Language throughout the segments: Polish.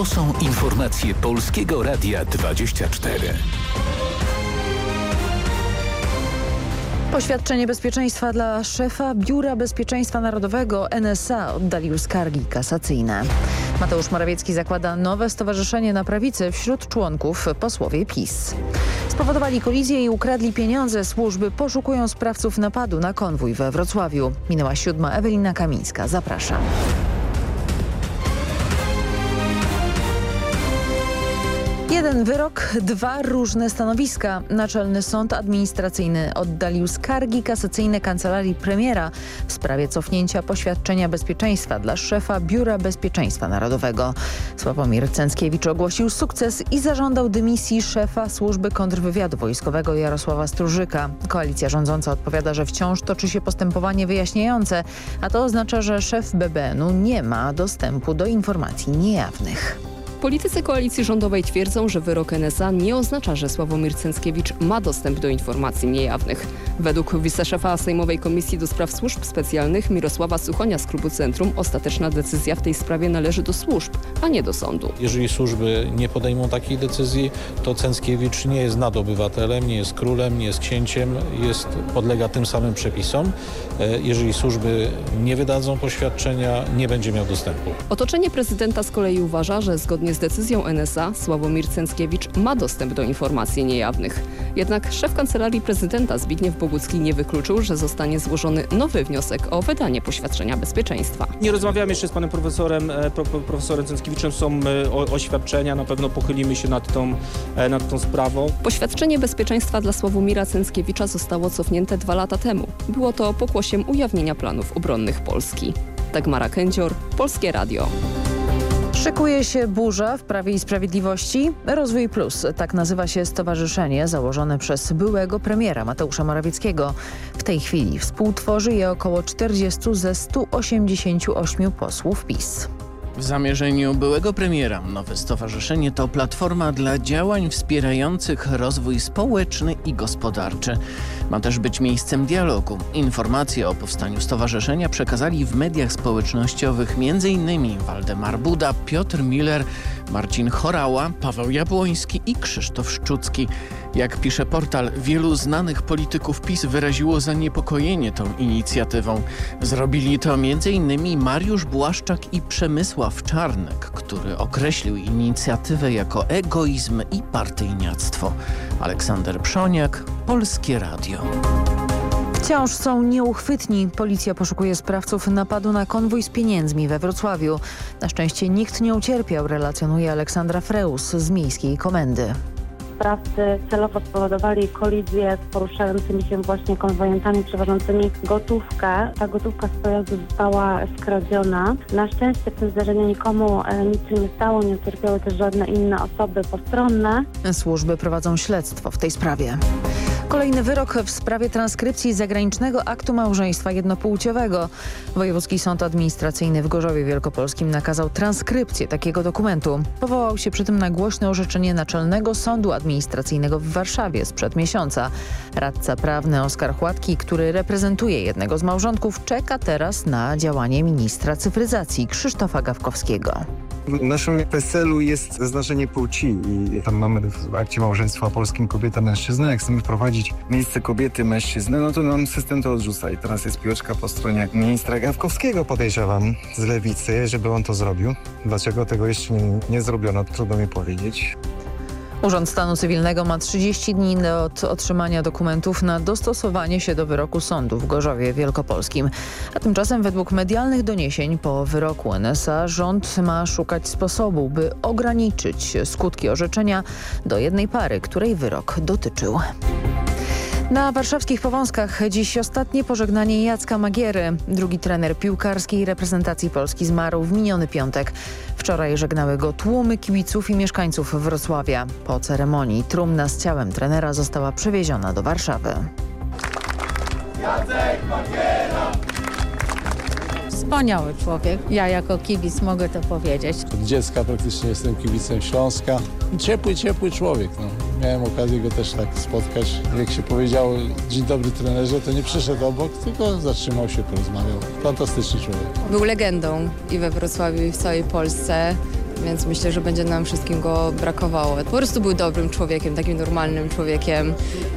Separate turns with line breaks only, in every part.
To są informacje Polskiego Radia 24.
Poświadczenie bezpieczeństwa dla szefa Biura Bezpieczeństwa Narodowego NSA oddalił skargi kasacyjne. Mateusz Morawiecki zakłada nowe stowarzyszenie na prawicy wśród członków posłowie PiS. Spowodowali kolizję i ukradli pieniądze. Służby poszukują sprawców napadu na konwój we Wrocławiu. Minęła siódma Ewelina Kamińska. Zapraszam. Jeden wyrok, dwa różne stanowiska. Naczelny Sąd Administracyjny oddalił skargi kasacyjne Kancelarii Premiera w sprawie cofnięcia poświadczenia bezpieczeństwa dla szefa Biura Bezpieczeństwa Narodowego. Sławomir Cęckiewicz ogłosił sukces i zażądał dymisji szefa Służby Kontrwywiadu Wojskowego Jarosława Strużyka. Koalicja rządząca odpowiada, że wciąż toczy się postępowanie wyjaśniające, a to oznacza, że szef BBN-u nie ma dostępu do informacji niejawnych.
Politycy koalicji rządowej twierdzą, że wyrok NSA nie oznacza, że Sławomir Cęckiewicz ma dostęp do informacji niejawnych. Według wiceszefa Sejmowej Komisji do Spraw Służb Specjalnych Mirosława Suchonia z Klubu Centrum ostateczna decyzja w tej sprawie należy do służb, a nie do sądu.
Jeżeli służby nie podejmą takiej decyzji, to Cęckiewicz nie jest nadobywatelem, nie jest królem, nie jest księciem, jest, podlega tym samym przepisom. E, jeżeli służby nie wydadzą poświadczenia, nie będzie miał dostępu.
Otoczenie prezydenta z kolei uważa, że zgodnie z decyzją NSA Sławomir Cęckiewicz ma dostęp do informacji niejawnych. Jednak szef Kancelarii Prezydenta Zbigniew Bogucki nie wykluczył, że zostanie złożony nowy wniosek o wydanie poświadczenia bezpieczeństwa.
Nie rozmawiamy jeszcze z panem profesorem, e, pro, profesorem Cęckiewiczem, są e, oświadczenia, na pewno pochylimy się nad tą, e, nad tą sprawą.
Poświadczenie bezpieczeństwa dla Sławomira Cęckiewicza zostało cofnięte dwa lata temu. Było to pokłosiem ujawnienia planów obronnych Polski. Dagmara Kędzior, Polskie Radio.
Szykuje się burza w Prawie i Sprawiedliwości. Rozwój Plus, tak nazywa się stowarzyszenie założone przez byłego premiera Mateusza Morawieckiego. W tej chwili współtworzy je około 40 ze 188 posłów PiS.
W zamierzeniu byłego premiera nowe stowarzyszenie to platforma dla działań wspierających rozwój społeczny i gospodarczy. Ma też być miejscem dialogu. Informacje o powstaniu stowarzyszenia przekazali w mediach społecznościowych m.in. Waldemar Buda, Piotr Miller, Marcin Chorała, Paweł Jabłoński i Krzysztof Szczucki. Jak pisze portal, wielu znanych polityków PiS wyraziło zaniepokojenie tą inicjatywą. Zrobili to m.in. Mariusz Błaszczak i Przemysław Czarnek, który określił inicjatywę jako egoizm i partyjniactwo. Aleksander Przoniak, Polskie Radio.
Wciąż są nieuchwytni. Policja poszukuje sprawców napadu na konwój z pieniędzmi we Wrocławiu. Na szczęście nikt nie ucierpiał, relacjonuje Aleksandra Freus z Miejskiej Komendy
sprawcy celowo spowodowali kolizję z poruszającymi się właśnie konwojentami przewożącymi gotówkę. Ta gotówka z pojazdu została skradziona. Na szczęście w tym zdarzeniu nikomu e, nic się nie stało, nie ucierpiały też żadne inne osoby postronne.
Służby prowadzą śledztwo w tej sprawie. Kolejny wyrok w sprawie transkrypcji zagranicznego aktu małżeństwa jednopłciowego. Wojewódzki Sąd Administracyjny w Gorzowie Wielkopolskim nakazał transkrypcję takiego dokumentu. Powołał się przy tym na głośne orzeczenie Naczelnego Sądu Administracyjnego w Warszawie sprzed miesiąca. Radca prawny Oskar Chładki, który reprezentuje jednego z małżonków, czeka teraz na działanie ministra cyfryzacji Krzysztofa Gawkowskiego.
W naszym PESEL-u jest zaznaczenie płci i tam mamy w akcie małżeństwa polskim kobieta, mężczyzna. Jak chcemy wprowadzić miejsce kobiety, mężczyzny, no to nam system to odrzuca. I teraz jest piłeczka po stronie ministra Gawkowskiego, podejrzewam, z lewicy, żeby on to zrobił. Dlaczego tego jeszcze nie, nie zrobiono, trudno mi powiedzieć.
Urząd Stanu Cywilnego ma 30 dni od otrzymania dokumentów na dostosowanie się do wyroku sądu w Gorzowie Wielkopolskim. A tymczasem według medialnych doniesień po wyroku NSA rząd ma szukać sposobu, by ograniczyć skutki orzeczenia do jednej pary, której wyrok dotyczył. Na warszawskich Powązkach dziś ostatnie pożegnanie Jacka Magiery. Drugi trener piłkarskiej reprezentacji Polski zmarł w miniony piątek. Wczoraj żegnały go tłumy kibiców i mieszkańców Wrocławia. Po ceremonii trumna z ciałem trenera została przewieziona do Warszawy.
Jacek Magiera!
Wspaniały człowiek. Ja jako kibic mogę to powiedzieć.
Od dziecka praktycznie jestem kibicem Śląska. Ciepły, ciepły człowiek. No. Miałem okazję go też tak spotkać. Jak się powiedziało, dzień dobry trenerze, to nie przyszedł obok, tylko zatrzymał się, porozmawiał. Fantastyczny człowiek.
Był legendą i we Wrocławiu, i w całej Polsce.
więc myślę, że będzie nam wszystkim go brakowało. Po prostu był dobrym człowiekiem, takim normalnym człowiekiem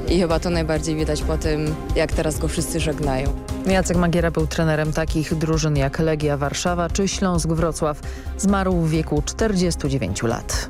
i chyba to najbardziej widać po tym, jak teraz go wszyscy żegnają.
Jacek Magiera był trenerem takich drużyn jak Legia Warszawa czy Śląsk Wrocław. Zmarł w wieku 49 lat.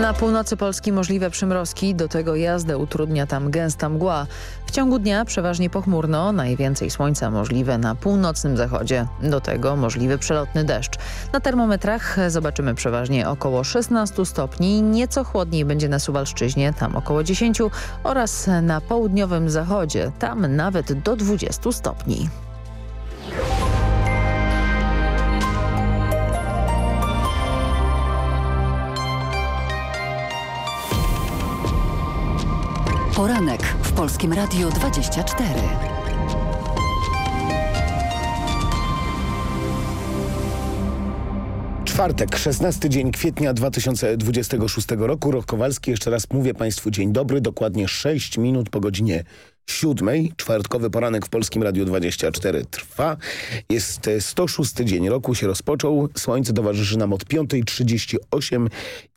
Na północy Polski możliwe przymrozki, do tego jazdę utrudnia tam gęsta mgła. W ciągu dnia przeważnie pochmurno, najwięcej słońca możliwe na północnym zachodzie. Do tego możliwy przelotny deszcz. Na termometrach zobaczymy przeważnie około 16 stopni, nieco chłodniej będzie na Suwalszczyźnie, tam około 10 oraz na południowym zachodzie, tam nawet do 20 stopni.
Poranek w Polskim Radiu 24.
Czwartek, 16 dzień kwietnia 2026 roku. Rok Kowalski, jeszcze raz mówię Państwu dzień dobry, dokładnie 6 minut po godzinie siódmej. Czwartkowy poranek w Polskim Radiu 24 trwa. Jest 106 dzień roku, się rozpoczął. Słońce towarzyszy nam od 5.38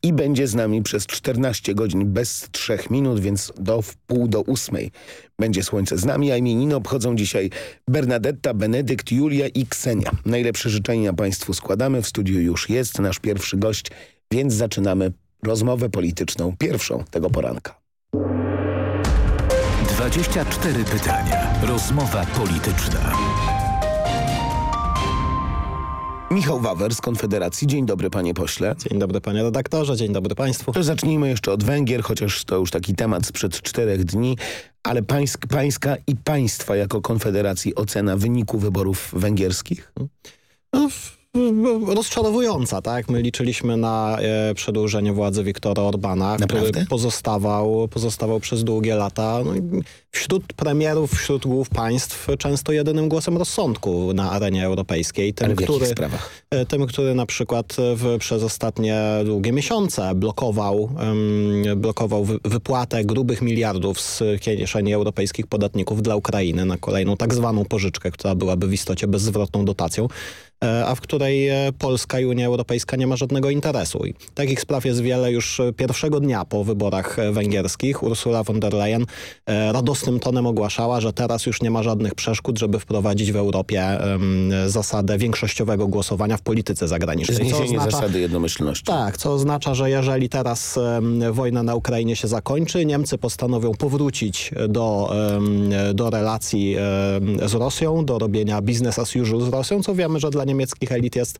i będzie z nami przez 14 godzin bez 3 minut, więc do wpół do ósmej będzie słońce z nami, a imieniny obchodzą dzisiaj Bernadetta, Benedykt, Julia i Ksenia. Najlepsze życzenia Państwu składamy. W studiu już jest nasz pierwszy gość, więc zaczynamy rozmowę polityczną, pierwszą tego poranka.
24 pytania. Rozmowa polityczna.
Michał Wawer z Konfederacji. Dzień dobry panie pośle.
Dzień dobry panie redaktorze, dzień dobry państwu.
To zacznijmy jeszcze od Węgier, chociaż to już taki temat sprzed czterech dni, ale pańsk, pańska i państwa jako Konfederacji ocena wyniku wyborów węgierskich?
No, rozczarowująca, tak? My liczyliśmy na e, przedłużenie władzy Wiktora Orbana,
Naprawdę?
który pozostawał, pozostawał przez długie lata no, wśród premierów, wśród głów państw często jedynym głosem rozsądku na arenie europejskiej.
Tym, Ale w który, sprawach?
E, tym, który na przykład w, przez ostatnie długie miesiące blokował, um, blokował wy, wypłatę grubych miliardów z kieszeni europejskich podatników dla Ukrainy na kolejną tak zwaną pożyczkę, która byłaby w istocie bezzwrotną dotacją a w której Polska i Unia Europejska nie ma żadnego interesu. I takich spraw jest wiele już pierwszego dnia po wyborach węgierskich. Ursula von der Leyen radosnym tonem ogłaszała, że teraz już nie ma żadnych przeszkód, żeby wprowadzić w Europie um, zasadę większościowego głosowania w polityce zagranicznej.
Zniesienie oznacza, zasady jednomyślności.
Tak, co oznacza, że jeżeli teraz um, wojna na Ukrainie się zakończy, Niemcy postanowią powrócić do, um, do relacji z Rosją, do robienia business as usual z Rosją, co wiemy, że dla niemieckich elit jest,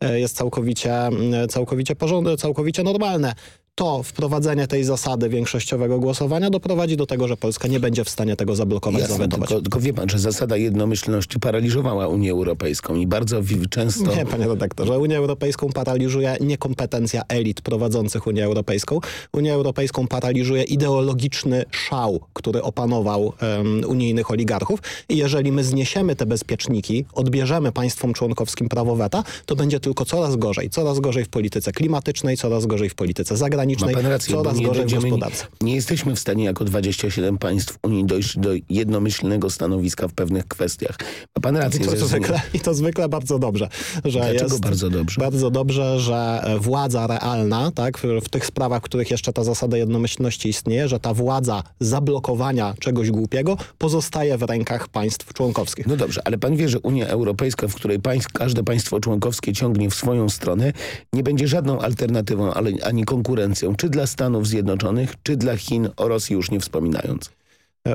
jest całkowicie, całkowicie, porządne, całkowicie normalne to wprowadzenie tej zasady większościowego głosowania doprowadzi do tego, że Polska nie będzie w stanie tego zablokować,
Jasne,
zawetować.
Tylko, tylko wie pan, że zasada jednomyślności paraliżowała Unię Europejską i bardzo często...
Nie, panie redaktorze. Unię Europejską paraliżuje niekompetencja elit prowadzących Unię Europejską. Unię Europejską paraliżuje ideologiczny szał, który opanował um, unijnych oligarchów i jeżeli my zniesiemy te bezpieczniki, odbierzemy państwom członkowskim prawo weta, to będzie tylko coraz gorzej. Coraz gorzej w polityce klimatycznej, coraz gorzej w polityce zagranicznej
Ma pan rację,
coraz
nie
gorzej w gospodarce.
Nie jesteśmy w stanie jako 27 państw Unii dojść do jednomyślnego stanowiska w pewnych kwestiach. Ma pan rację.
I to, zwykle, I to zwykle bardzo dobrze. Że
Dlaczego
jest
bardzo dobrze?
Bardzo dobrze, że władza realna, tak, w tych sprawach, w których jeszcze ta zasada jednomyślności istnieje, że ta władza zablokowania czegoś głupiego pozostaje w rękach państw członkowskich.
No dobrze, ale pan wie, że Unia Europejska, w której państw, każde państwo członkowskie ciągnie w swoją stronę, nie będzie żadną alternatywą ale, ani konkurencją, czy dla Stanów Zjednoczonych, czy dla Chin, o Rosji już nie wspominając.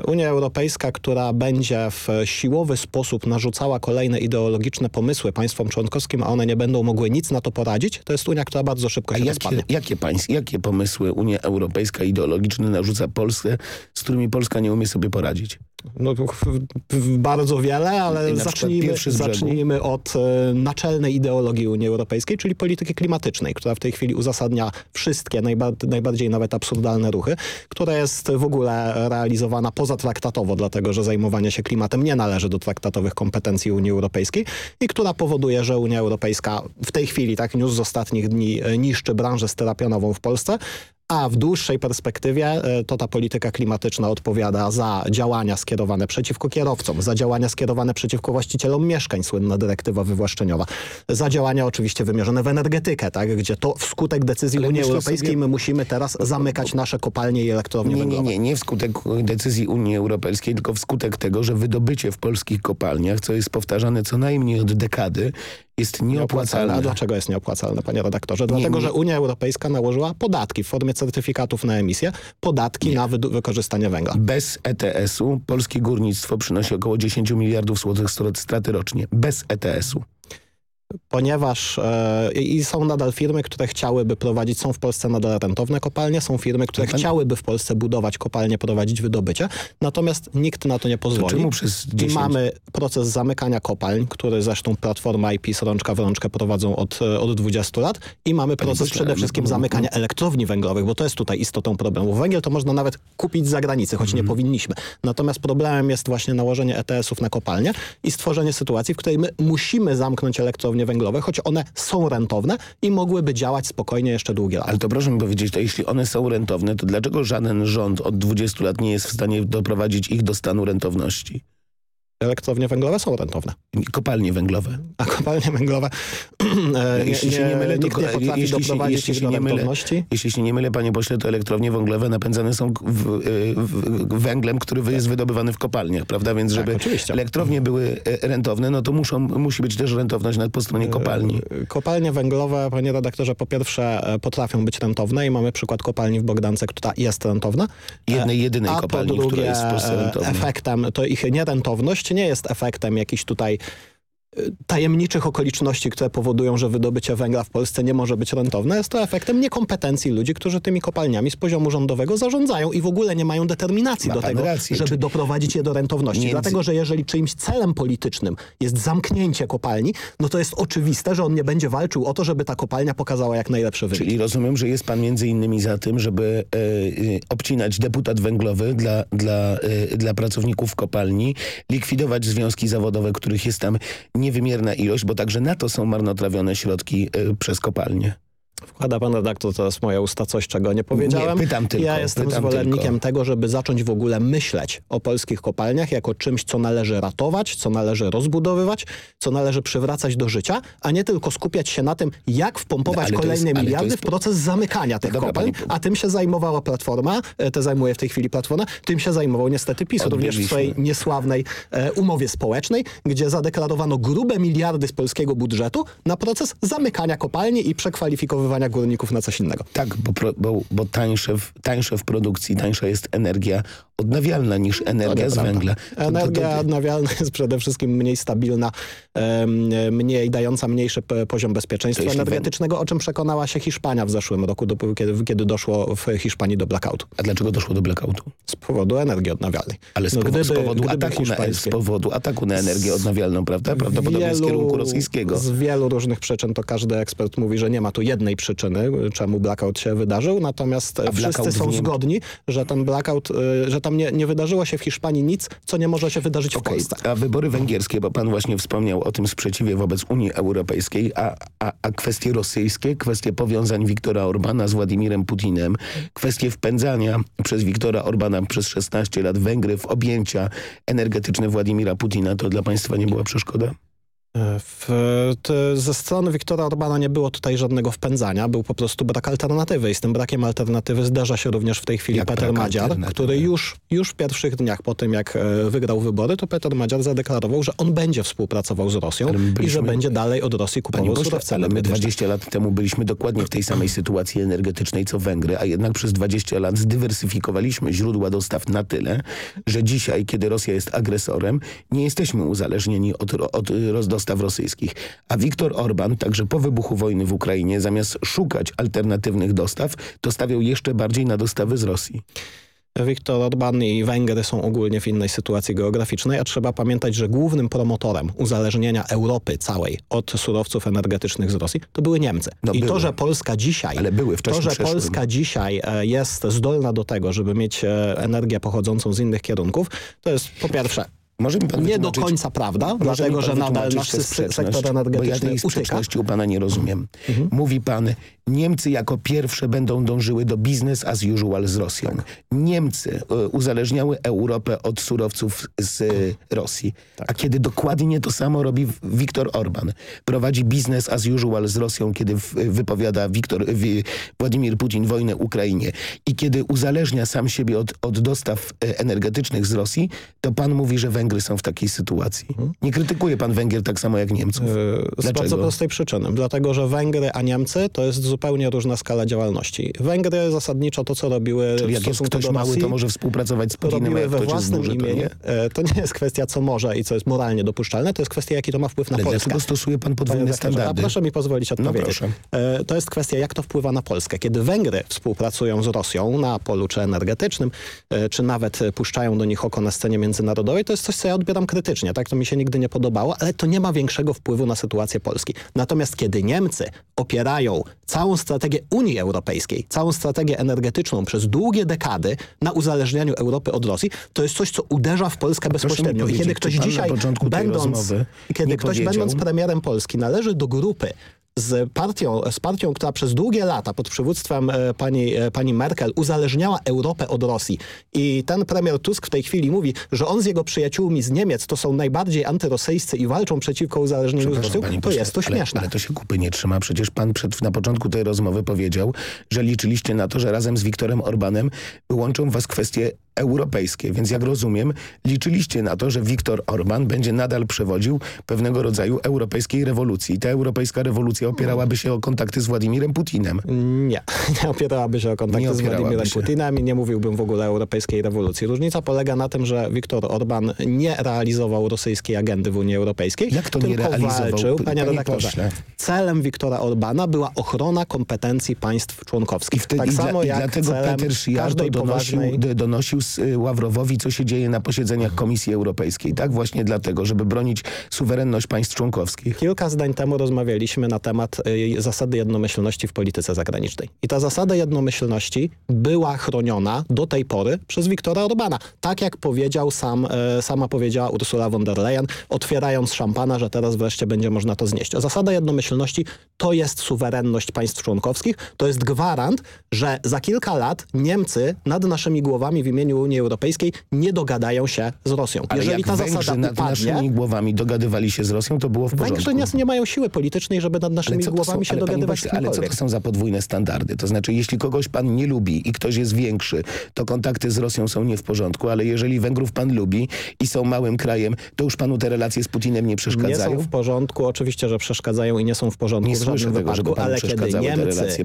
Unia Europejska, która będzie w siłowy sposób narzucała kolejne ideologiczne pomysły państwom członkowskim, a one nie będą mogły nic na to poradzić, to jest Unia, która bardzo szybko
a
się
jakie,
rozpadnie.
Jakie, państw, jakie pomysły Unia Europejska ideologiczne narzuca Polsce, z którymi Polska nie umie sobie poradzić?
No, bardzo wiele, ale zacznijmy, zacznijmy od e, naczelnej ideologii Unii Europejskiej, czyli polityki klimatycznej, która w tej chwili uzasadnia wszystkie, najba najbardziej nawet absurdalne ruchy, która jest w ogóle realizowana pozatraktatowo, dlatego że zajmowanie się klimatem nie należy do traktatowych kompetencji Unii Europejskiej i która powoduje, że Unia Europejska w tej chwili, tak news z ostatnich dni, niszczy branżę sterapionową w Polsce, a w dłuższej perspektywie e, to ta polityka klimatyczna odpowiada za działania skierowane przeciwko kierowcom, za działania skierowane przeciwko właścicielom mieszkań, słynna dyrektywa wywłaszczeniowa, za działania oczywiście wymierzone w energetykę, tak, gdzie to wskutek decyzji
Ale
Unii
myślę
Europejskiej
sobie-
my musimy teraz zamykać nasze kopalnie i elektrownie
Nie, nie,
węglowe.
nie, nie wskutek decyzji Unii Europejskiej, tylko wskutek tego, że wydobycie w polskich kopalniach, co jest powtarzane co najmniej od dekady, jest nieopłacalne.
A dlaczego jest nieopłacalne, panie redaktorze? Dlatego,
nie.
że Unia Europejska nałożyła podatki w formie certyfikatów na emisję, podatki na wydu- wykorzystanie węgla.
Bez ETS-u polskie górnictwo przynosi około 10 miliardów złotych straty rocznie. Bez ETS-u.
Ponieważ e, i są nadal firmy, które chciałyby prowadzić, są w Polsce nadal rentowne kopalnie, są firmy, które
Pan-
chciałyby w Polsce budować kopalnie, prowadzić wydobycie, natomiast nikt na to nie pozwoli.
czemu przez
I
10
mamy proces zamykania kopalń, który zresztą Platforma i PiS rączka w rączkę prowadzą od, e, od 20 lat i mamy proces
pośle,
przede wszystkim
to-
zamykania elektrowni węglowych, bo to jest tutaj istotą problemu. Węgiel to można nawet kupić z zagranicy, choć
Mhm.
nie powinniśmy. Natomiast problemem jest właśnie nałożenie ETS-ów na kopalnie i stworzenie sytuacji, w której my musimy zamknąć węglowe, choć one są rentowne i mogłyby działać spokojnie jeszcze długie lata.
Ale to proszę mi powiedzieć, to jeśli one są rentowne, to dlaczego żaden rząd od 20 lat nie jest w stanie doprowadzić ich do stanu rentowności?
Elektrownie węglowe są rentowne.
Kopalnie węglowe.
A kopalnie węglowe e,
Jeśli się nie mylę, to
nie potrafi
jeśli się-
doprowadzić
jeśli się
do
nie mylę-. Jeśli się nie mylę, panie pośle, to elektrownie węglowe napędzane są w, w, węglem, który jest wydobywany w kopalniach, prawda? Więc żeby
oczywiście.
elektrownie były e, rentowne, no to muszą, musi być też rentowność po stronie kopalni.
E, Kopalnie węglowe, panie redaktorze, po pierwsze potrafią być rentowne i mamy przykład kopalni w Bogdance, która jest rentowna.
Jednej, jedynej
A
kopalni,
po drugie,
która jest w Polsce rentowna.
efektem, to ich nierentowność nie jest efektem jakichś tutaj tajemniczych okoliczności, które powodują, że wydobycie węgla w Polsce nie może być rentowne. Jest to efektem niekompetencji ludzi, którzy tymi kopalniami z poziomu rządowego zarządzają i w ogóle nie mają determinacji
Ma
do tego,
rację.
żeby
Czy-
doprowadzić je do rentowności.
Między-
Dlatego, że jeżeli czyimś celem politycznym jest zamknięcie kopalni, no to jest oczywiste, że on nie będzie walczył o to, żeby ta kopalnia pokazała jak najlepsze wyniki.
Czyli rozumiem, że jest pan między innymi za tym, żeby e, e, obcinać deputat węglowy dla, dla, e, dla pracowników kopalni, likwidować związki zawodowe, których jest tam niewymierna ilość, bo także na to są marnotrawione środki e, przez kopalnie.
Wkłada pan redaktor teraz w moje usta coś, czego nie powiedziałem.
Nie, pytam tylko,
Ja jestem zwolennikiem
tylko.
tego, żeby zacząć w ogóle myśleć o polskich kopalniach jako czymś, co należy ratować, co należy rozbudowywać, co należy przywracać do życia, a nie tylko skupiać się na tym, jak wpompować
No,
kolejne
jest-
miliardy
jest-
w proces zamykania tych
dobra,
kopalń,
pani-
a tym się zajmowała Platforma, e, te zajmuje w tej chwili Platforma, tym się zajmował niestety PiS, również w swojej niesławnej e, umowie społecznej, gdzie zadeklarowano grube miliardy z polskiego budżetu na proces zamykania kopalni i przekwalifikowywania górników na coś innego.
Tak, bo, bo, bo tańsze, w, tańsze w produkcji, tańsza jest energia odnawialna niż energia z węgla. To- to-
Energia
to-
odnawialna jest przede wszystkim mniej stabilna, mniej dająca mniejszy poziom bezpieczeństwa energetycznego, o czym przekonała się Hiszpania w zeszłym roku, dopóki, kiedy, kiedy doszło w Hiszpanii do blackoutu.
A dlaczego doszło do blackoutu?
Z powodu energii odnawialnej.
Ale z,
No,
powo- z,
gdyby-
powodu
gdyby
ataku na, z powodu ataku na energię odnawialną, prawda? Prawdopodobnie z kierunku rosyjskiego.
Z wielu różnych przyczyn, to każdy ekspert mówi, że nie ma tu jednej przyczyny, czemu blackout się wydarzył, natomiast wszyscy są zgodni, że ten blackout, y, że tam nie, nie wydarzyło się w Hiszpanii nic, co nie może się wydarzyć w
Okej,
Polsce.
A wybory węgierskie, bo pan właśnie wspomniał o tym sprzeciwie wobec Unii Europejskiej, a, a, a kwestie rosyjskie, kwestie powiązań Wiktora Orbana z Władimirem Putinem, kwestie wpędzania przez Wiktora Orbana przez 16 lat Węgry w objęcia energetyczne Władimira Putina, to dla państwa nie była przeszkoda?
W, te, ze strony Wiktora Orbana nie było tutaj żadnego wpędzania, był po prostu brak alternatywy i z tym brakiem alternatywy zderza się również w tej chwili
Jak
Peter Madziar, który już, już w pierwszych dniach po tym jak e, wygrał wybory, to Peter Madziar zadeklarował, że on będzie współpracował z Rosją
Ale my
i że
byliśmy-
będzie dalej od Rosji kupował surowce
ale my
energetyczne.
20 lat temu byliśmy dokładnie w tej samej sytuacji energetycznej co Węgry, a jednak przez 20 lat zdywersyfikowaliśmy źródła dostaw na tyle, że dzisiaj, kiedy Rosja jest agresorem, nie jesteśmy uzależnieni od, od dostaw rosyjskich. A Viktor Orban, także po wybuchu wojny w Ukrainie, zamiast szukać alternatywnych dostaw, to stawiał jeszcze bardziej na dostawy z Rosji.
Viktor Orban i Węgry są ogólnie w innej sytuacji geograficznej, a trzeba pamiętać, że głównym promotorem uzależnienia Europy całej od surowców energetycznych z Rosji to były Niemcy.
No
I
były.
to, że Polska dzisiaj, to, że
przeszłym.
Polska dzisiaj e, jest zdolna do tego, żeby mieć e, energię pochodzącą z innych kierunków, to jest po pierwsze
Może mi pan
nie do końca prawda, dlatego że nadal nasz sektor
Bo ja
energetyczny
tej sprzeczności u pana nie rozumiem.
Mhm.
Mówi pan, Niemcy jako pierwsze będą dążyły do business as usual z Rosją.
Tak.
Niemcy e, uzależniały Europę od surowców z e, Rosji.
Tak.
A kiedy dokładnie to samo robi Viktor Orban. Prowadzi business as usual z Rosją, kiedy wypowiada Viktor, wi- Władimir Putin wojnę Ukrainie i kiedy uzależnia sam siebie od, od dostaw e, energetycznych z Rosji, to pan mówi, że Węgry są w takiej sytuacji. Nie krytykuje pan Węgier tak samo jak Niemców.
Mhm. E, Z bardzo
Dlaczego?
prostej przyczyny. Dlatego, że Węgry a Niemcy to jest zupełnie różna skala działalności. Węgry zasadniczo to, co robiły
Czyli jak jest ktoś mały, to może współpracować z Putinem, jak
we własnym
duży, to
imieniu.
nie?
E, To nie jest kwestia, co może i co jest moralnie dopuszczalne, to jest kwestia, jaki to ma wpływ na
Ale
Polskę.
dlaczego stosuje pan podwójne
redaktorze, A
standardy?
proszę mi pozwolić odpowiedzieć.
proszę.
E, To jest kwestia, jak to wpływa na Polskę. Kiedy Węgry współpracują z Rosją na polu czy energetycznym, e, czy nawet puszczają do nich oko na scenie międzynarodowej, to jest coś, co ja odbieram krytycznie. Tak, to mi się nigdy nie podobało, ale to nie ma większego wpływu na sytuację Polski. Natomiast kiedy Niemcy opierają całą strategię Unii Europejskiej, całą strategię energetyczną przez długie dekady na uzależnianiu Europy od Rosji, to jest coś, co uderza w Polskę bezpośrednio. I kiedy ktoś dzisiaj, będąc, kiedy ktoś będąc premierem Polski należy do grupy z partią, z partią, która przez długie lata pod przywództwem e, pani, e, pani Merkel uzależniała Europę od Rosji. I ten premier Tusk w tej chwili mówi, że on z jego przyjaciółmi z Niemiec to są najbardziej antyrosyjscy i walczą przeciwko uzależnieniu z
panie
to
pośle,
jest to
ale,
śmieszne.
Ale to się kupy nie trzyma. Przecież pan przed, na początku tej rozmowy powiedział, że liczyliście na to, że razem z Viktorem Orbanem łączą was kwestie europejskie. Więc jak rozumiem, liczyliście na to, że Viktor Orban będzie nadal przewodził pewnego rodzaju europejskiej rewolucji. I ta europejska rewolucja opierałaby się o kontakty z Władimirem Putinem.
Nie, nie opierałaby się o kontakty z Władimirem
się.
Putinem i nie mówiłbym w ogóle o europejskiej rewolucji. Różnica polega na tym, że Viktor Orban nie realizował rosyjskiej agendy w Unii Europejskiej.
Jak to nie realizował,
walczył, panie
panie
redaktorze,
pośle?
celem Viktora Orbana była ochrona kompetencji państw członkowskich.
I, wtedy,
tak
i,
samo
i
jak
dlatego
celem
Peter
każdej
donosił, donosił y, Ławrowowi, co się dzieje na posiedzeniach Komisji Europejskiej. Tak właśnie dlatego, żeby bronić suwerenność państw członkowskich.
Kilka zdań temu rozmawialiśmy na temat y, zasady jednomyślności w polityce zagranicznej. I ta zasada jednomyślności była chroniona do tej pory przez Viktora Orbana. Tak jak powiedział sam, e, sama powiedziała Ursula von der Leyen, otwierając szampana, że teraz wreszcie będzie można to znieść. Zasada jednomyślności to jest suwerenność państw członkowskich, to jest gwarant, że za kilka lat Niemcy nad naszymi głowami w imieniu Unii Europejskiej nie dogadają się z Rosją.
Ale
Jeżeli
jak
ta
Węgrzy
zasada
nad
upadnie,
naszymi głowami dogadywali się z Rosją, to było w porządku.
Węgrzy nie, nie mają siły politycznej, żeby nad naszymi głowami
są,
się dogadywać z
pośle, ale co to są za podwójne standardy? To znaczy, jeśli kogoś pan nie lubi i ktoś jest większy, to kontakty z Rosją są nie w porządku, ale jeżeli Węgrów pan lubi i są małym krajem, to już panu te relacje z Putinem nie
Nie
przeszkadzają?
są w porządku, oczywiście, że przeszkadzają i nie są w porządku
Nie
w żadnym
tego,
wypadku, ale kiedy Niemcy,
relacje.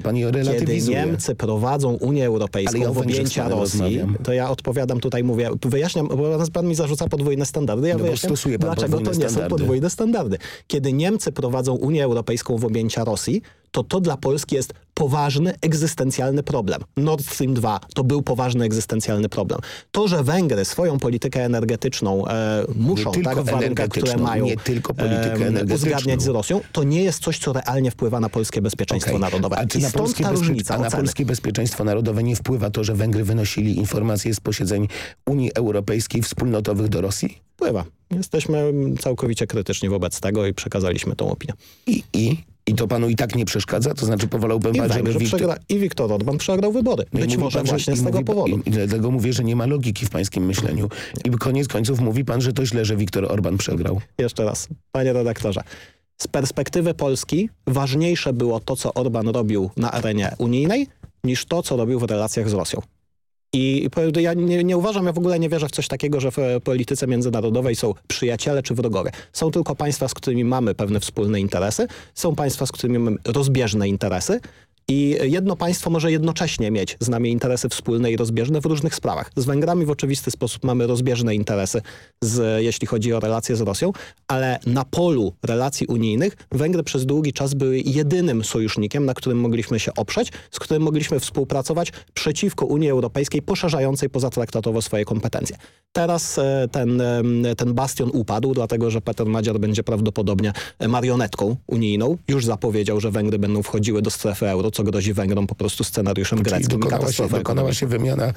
Kiedy. Niemcy prowadzą Unię Europejską
ja o
w objęcia Rosji,
rozmawiam.
to ja odpowiadam tutaj, mówię, wyjaśniam, bo pan mi zarzuca podwójne standardy, ja
No
wyjaśniam, dlaczego to nie są
standardy.
podwójne standardy. Kiedy Niemcy prowadzą Unię Europejską w objęcia Rosji, to to dla Polski jest poważny, egzystencjalny problem. Nord Stream 2 to był poważny, egzystencjalny problem. To, że Węgry swoją politykę energetyczną e, muszą,
tylko
tak, w warunkach, które mają
nie tylko politykę energetyczną.
uzgadniać z Rosją, to nie jest coś, co realnie wpływa na polskie bezpieczeństwo
Okej.
narodowe.
A czy
I
na polskie,
ta różnica
a na polskie bezpieczeństwo narodowe nie wpływa to, że Węgry wynosili informacje z posiedzeń Unii Europejskiej wspólnotowych do Rosji?
Wpływa. Jesteśmy całkowicie krytyczni wobec tego i przekazaliśmy tą opinię.
I, i, I to panu i tak nie przeszkadza? To znaczy powolałbym
I,
pan, żeby Wiktor...
przegra... I Viktor Orban przegrał wybory.
No
Być może
pan,
właśnie z tego
mówi
powodu.
I dlatego mówię, że nie ma logiki w pańskim myśleniu. I koniec końców mówi pan, że to źle, że Viktor Orban przegrał.
Jeszcze raz, panie redaktorze. Z perspektywy Polski ważniejsze było to, co Orban robił na arenie unijnej, niż to, co robił w relacjach z Rosją. I ja nie, nie uważam, ja w ogóle nie wierzę w coś takiego, że w e, polityce międzynarodowej są przyjaciele czy wrogowie. Są tylko państwa, z którymi mamy pewne wspólne interesy, są państwa, z którymi mamy rozbieżne interesy. I jedno państwo może jednocześnie mieć z nami interesy wspólne i rozbieżne w różnych sprawach. Z Węgrami w oczywisty sposób mamy rozbieżne interesy, z, jeśli chodzi o relacje z Rosją, ale na polu relacji unijnych Węgry przez długi czas były jedynym sojusznikiem, na którym mogliśmy się oprzeć, z którym mogliśmy współpracować przeciwko Unii Europejskiej, poszerzającej pozatraktatowo swoje kompetencje. Teraz e, ten, ten bastion upadł, dlatego że Peter Madziar będzie prawdopodobnie marionetką unijną. Już zapowiedział, że Węgry będą wchodziły do strefy euro, co grozi Węgrom po prostu scenariuszem
Czyli
greckim.
dokonała się, dokonała się wymiana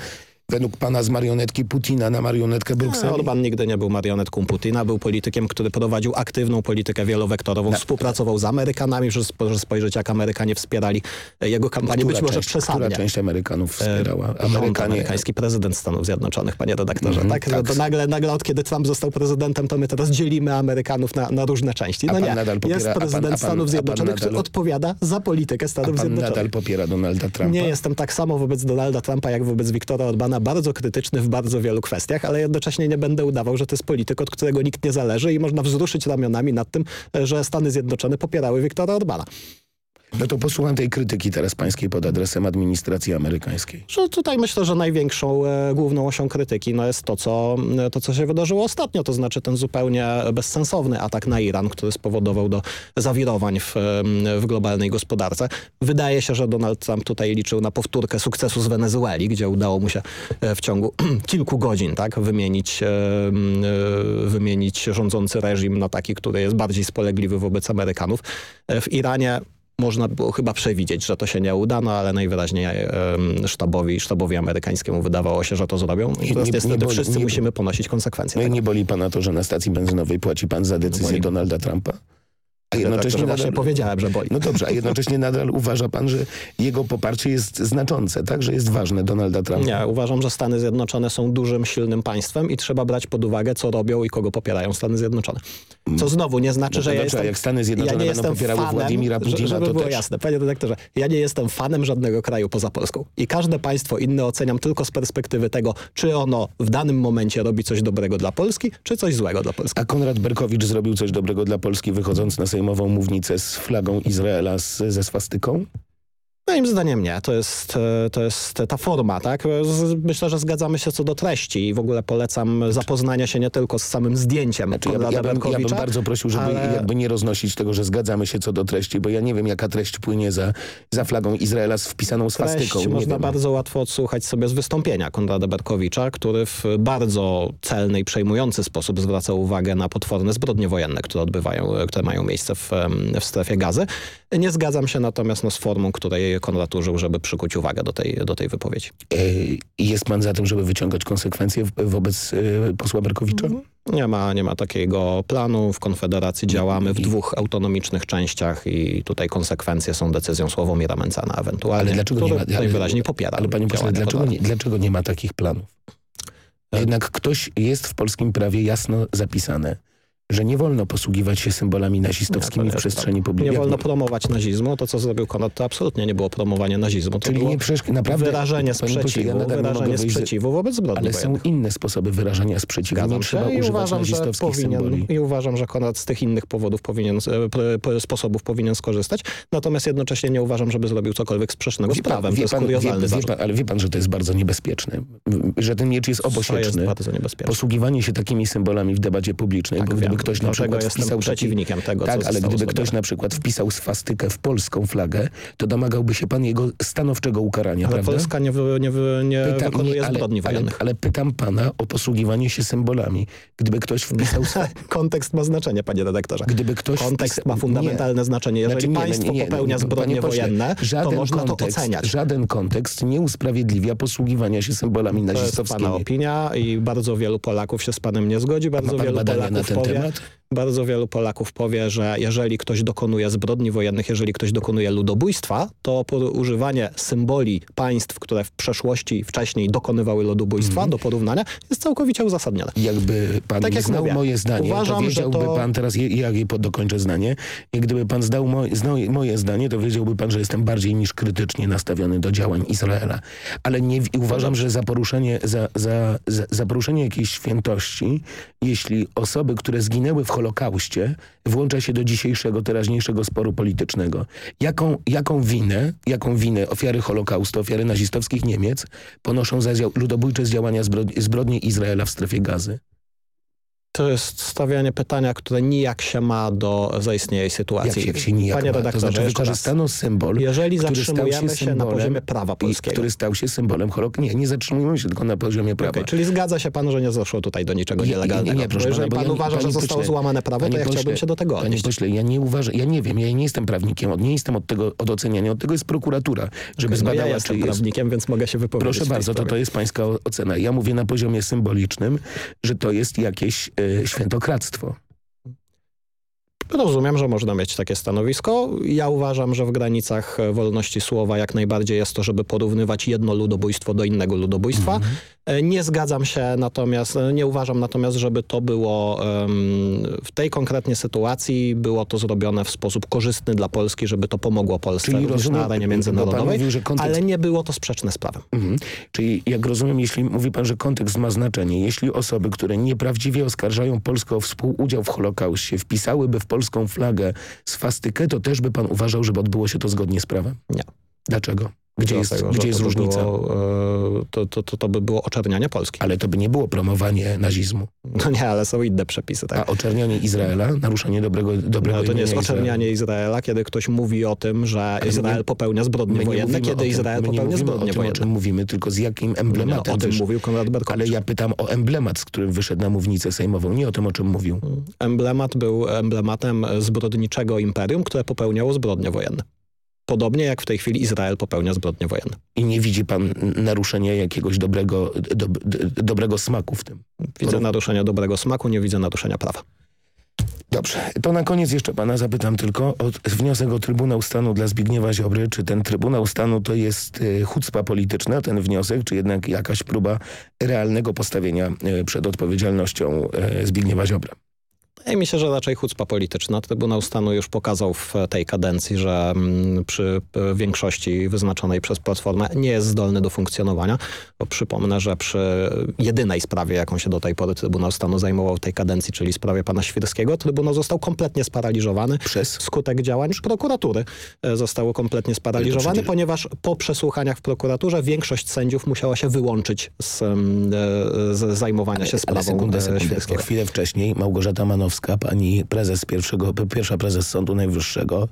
według pana z marionetki Putina na marionetkę Brukseli?
Orban nigdy nie był marionetką Putina, był politykiem, który prowadził aktywną politykę wielowektorową, współpracował z Amerykanami, proszę spojrzeć jak Amerykanie wspierali jego kampanię,
Która
być może
część-
przesadnie.
Która część Amerykanów wspierała?
E, Rząd
Amerykanie...
amerykański prezydent Stanów Zjednoczonych, panie redaktorze.
Mhm,
tak?
tak.
To nagle, nagle od kiedy Trump został prezydentem, to my teraz dzielimy Amerykanów na, na różne części. No
pan
nie,
popiera-
jest
pan-
prezydent
a pan-
Stanów
pan
Zjednoczonych, który
nadal-
odpowiada za politykę Stanów
pan
Zjednoczonych.
nadal popiera Donalda Trumpa?
Nie jestem tak samo wobec Donalda Trumpa, jak wobec Wiktora Orbana, bardzo krytyczny w bardzo wielu kwestiach, ale jednocześnie nie będę udawał, że to jest polityk, od którego nikt nie zależy i można wzruszyć ramionami nad tym, że Stany Zjednoczone popierały Wiktora Orbana.
No to posłucham tej krytyki teraz pańskiej pod adresem administracji amerykańskiej.
Że tutaj myślę, że największą e, główną osią krytyki no jest to co, e, to, co się wydarzyło ostatnio, to znaczy ten zupełnie bezsensowny atak na Iran, który spowodował do zawirowań w, em, w globalnej gospodarce. Wydaje się, że Donald Trump tutaj liczył na powtórkę sukcesu z Wenezueli, gdzie udało mu się e, w ciągu kilku godzin tak, wymienić, em, e, wymienić rządzący reżim na taki, który jest bardziej spolegliwy wobec Amerykanów. E, W Iranie można było chyba przewidzieć, że to się nie uda, no ale najwyraźniej sztabowi, sztabowi amerykańskiemu wydawało się, że to zrobią. I teraz
nie-
niestety
nie boli-
wszyscy
nie-
musimy ponosić konsekwencje.
No i nie boli pana to, że na stacji benzynowej płaci pan za decyzję. Donalda Trumpa? A
Panie
jednocześnie
redaktorze, właśnie
nadal...
powiedziałem, że boli.
No dobrze, a jednocześnie nadal uważa pan, że jego poparcie jest znaczące, tak? Że jest ważne Donalda Trumpa?
Nie, uważam, że Stany Zjednoczone są dużym, silnym państwem i trzeba brać pod uwagę, co robią i kogo popierają Stany Zjednoczone. Co znowu nie znaczy,
No
że ja jestem...
jak Stany Zjednoczone
ja nie
będą popierały
fanem,
Władimira Putina,
żeby
to
było
też.
jasne, panie redaktorze, ja nie jestem fanem żadnego kraju poza Polską. I każde państwo inne oceniam tylko z perspektywy tego, czy ono w danym momencie robi coś dobrego dla Polski, czy coś złego dla Polski.
A Konrad Berkowicz zrobił coś dobrego dla Polski, wychodząc na sejmową mównicę z flagą Izraela z, ze swastyką?
Moim zdaniem nie. To jest, e, to jest ta forma, tak? Myślę, że zgadzamy się co do treści i w ogóle polecam zapoznania się nie tylko z samym zdjęciem
Znaczy, ja,
Konrada
ja, bym, ja bym bardzo prosił, żeby
ale-
jakby nie roznosić tego, że zgadzamy się co do treści, bo ja nie wiem, jaka treść płynie za, za flagą Izraela z wpisaną swastyką.
Treść można
wiem.
bardzo łatwo odsłuchać sobie z wystąpienia Konrada Berkowicza, który w bardzo celny i przejmujący sposób zwraca uwagę na potworne zbrodnie wojenne, które odbywają, które mają miejsce w, w strefie gazy. Nie zgadzam się natomiast no, z formą, której Konrad użył, żeby przykuć uwagę do tej, do tej wypowiedzi.
E, Jest pan za tym, żeby wyciągać konsekwencje wobec e, posła Berkowicza?
Nie ma, nie ma takiego planu. W Konfederacji działamy w dwóch autonomicznych częściach i tutaj konsekwencje są decyzją Sławomira Mencana ewentualnie,
Ale dlaczego nie ma... Ale,
najwyraźniej popiera
ale panie pośle, dlaczego nie, dlaczego nie ma takich planów? Jednak ktoś jest w polskim prawie jasno zapisane, że nie wolno posługiwać się symbolami nazistowskimi
Nie,
w
to jest
przestrzeni
Nie
publicznej.
wolno promować nazizmu. To, co zrobił Konrad, to absolutnie nie było promowanie nazizmu. To
Czyli nie naprawdę,
wyrażenie sprzeciwu,
ja nie
wyrażenie
z-
sprzeciwu wobec zbrodni
Ale są inne sposoby wyrażania sprzeciwu.
Zgadzam
nie trzeba używać
uważam,
nazistowskich
powinien,
symboli.
I uważam, że Konrad z tych innych powodów powinien, e, sposobów powinien skorzystać. Natomiast jednocześnie nie uważam, żeby zrobił cokolwiek sprzecznego z
Wie pan-
prawem. To
wie
jest
pan- wie- wie pan- Ale wie pan, że to jest bardzo niebezpieczne. Że ten miecz jest
To jest
obosieczny.
niebezpieczne.
Posługiwanie się takimi symbolami w debacie publicznej,
Tak,
bo gdyby ktoś na przykład
jestem
wpisał taki,
przeciwnikiem tego, co
Tak, ale gdyby ktoś na przykład wpisał swastykę w polską flagę, to domagałby się pan jego stanowczego ukarania,
Ale
prawda?
Polska nie, wy, nie, wy, nie
Pytam-
wykonuje
nie, ale,
zbrodni
ale,
wojennych.
ale pytam pana o posługiwanie się symbolami. Gdyby ktoś wpisał...
Kontekst ma znaczenie, panie redaktorze.
Gdyby ktoś
Kontekst
wpisa-
ma fundamentalne znaczenie. Jeżeli
Znaczy nie,
państwo
nie, nie,
popełnia zbrodnie
pośle,
wojenne, to można
kontekst,
to oceniać.
Żaden kontekst nie usprawiedliwia posługiwania się symbolami
To jest
nazistowskimi.
pana opinia i bardzo wielu Polaków się z panem nie zgodzi. Bardzo wielu Polaków powie,
temat?
Bardzo wielu Polaków powie, że jeżeli ktoś dokonuje zbrodni wojennych, jeżeli ktoś dokonuje ludobójstwa, to używanie symboli państw, które w przeszłości wcześniej dokonywały ludobójstwa
Mhm.
do porównania jest całkowicie uzasadnione.
Jakby pan
Tak jak
znał
mówię,
moje zdanie,
uważam,
wiedziałby
to-
pan teraz, jak je dokończę zdanie, jak gdyby pan zdał mo, znał moje zdanie, to wiedziałby pan, że jestem bardziej niż krytycznie nastawiony do działań Izraela. Ale nie, i uważam, że za poruszenie, za, za, za, za poruszenie jakiejś świętości, jeśli osoby, które zginęły w Holokauście włącza się do dzisiejszego, teraźniejszego sporu politycznego. Jaką, jaką winę, jaką winę ofiary Holokaustu, ofiary nazistowskich Niemiec ponoszą za ludobójcze zdziałania zbrodni Izraela w strefie gazy?
To jest stawianie pytania, które nijak się ma do zaistniałej sytuacji.
Jak, jak się nijak
Panie
ma?
redaktorze,
to znaczy wykorzystano symbol,
Jeżeli zatrzymujemy
się,
się, na poziomie prawa polskiego.
Który stał się symbolem Holokaustu. Nie, nie zatrzymujemy się tylko na poziomie prawa. Okay,
czyli zgadza się pan, że nie doszło tutaj do niczego nielegalnego. Nie, nie, proszę jeżeli pana, pan uważa, że zostało pośle, złamane prawo, to ja pośle, chciałbym się do tego odnieść.
Panie pośle, ja nie uważam, ja nie wiem, ja nie jestem prawnikiem, nie jestem od tego od oceniania, od tego jest prokuratura, żeby okay, zbadała,
no ja jestem
czy jest...
prawnikiem, więc mogę się wypowiedzieć.
Proszę bardzo, to, to jest pańska ocena. Ja mówię na poziomie symbolicznym, że to jest jakieś e, świętokradztwo.
Rozumiem, że można mieć takie stanowisko. Ja uważam, że w granicach wolności słowa jak najbardziej jest to, żeby porównywać jedno ludobójstwo do innego ludobójstwa. Mm -hmm. Nie zgadzam się natomiast, nie uważam natomiast, żeby to było w tej konkretnej sytuacji było to zrobione w sposób korzystny dla Polski, żeby to pomogło Polsce Czyli rozumiem, na arenie międzynarodowej, mówił, kontekst... ale nie było to sprzeczne z prawem. -hmm.
Czyli jak rozumiem, jeśli mówi pan, że kontekst ma znaczenie, jeśli osoby, które nieprawdziwie oskarżają Polskę o współudział w Holokauście wpisałyby w Polskę polską flagę, swastykę, to też by pan uważał, żeby odbyło się to zgodnie z prawem?
Nie.
Dlaczego? Gdzie jest, gdzie jest różnica?
Było, e, to, to, to, to by było oczernianie Polski.
Ale to by nie było promowanie nazizmu.
No nie, ale są inne przepisy. Tak?
A oczernianie Izraela? Naruszenie dobrego, dobrego
no, To nie jest oczernianie Izraela. Izraela, kiedy ktoś mówi o tym, że Izrael popełnia zbrodnie wojenne, kiedy Izrael popełnia zbrodnie wojenne.
o czym mówimy, tylko z jakim emblematem.
No, o tym mówił Konrad Berkowicz.
Ale ja pytam o emblemat, z którym wyszedł na mównicę sejmową, nie o tym, o czym mówił.
Emblemat był emblematem zbrodniczego imperium, które popełniało zbrodnie wojenne. Podobnie jak w tej chwili Izrael popełnia zbrodnie wojenne.
I nie widzi pan naruszenia jakiegoś dobrego, do, dobrego smaku w tym?
Widzę naruszenia dobrego smaku, nie widzę naruszenia prawa.
Dobrze, to na koniec jeszcze pana zapytam tylko o wniosek o Trybunał Stanu dla Zbigniewa Ziobry. Czy ten Trybunał Stanu to jest y, chucpa polityczna, ten wniosek, czy jednak jakaś próba realnego postawienia y, przed odpowiedzialnością y, Zbigniewa Ziobry?
Mi się, że raczej chucpa polityczna. Trybunał Stanu już pokazał w tej kadencji, że mm, przy większości wyznaczonej przez Platformę nie jest zdolny do funkcjonowania. Bo przypomnę, że przy jedynej sprawie, jaką się do tej pory Trybunał Stanu zajmował w tej kadencji, czyli sprawie pana Świrskiego, Trybunał został kompletnie sparaliżowany.
Przez?
Skutek działań prokuratury e, zostało kompletnie sparaliżowany, przecież... ponieważ po przesłuchaniach w prokuraturze większość sędziów musiała się wyłączyć z, e, z zajmowania ale, się sprawą ale
sekundę, sekundę. Chwilę wcześniej Małgorzata Manowska pani prezes pierwszego, pierwsza prezes Sądu Najwyższego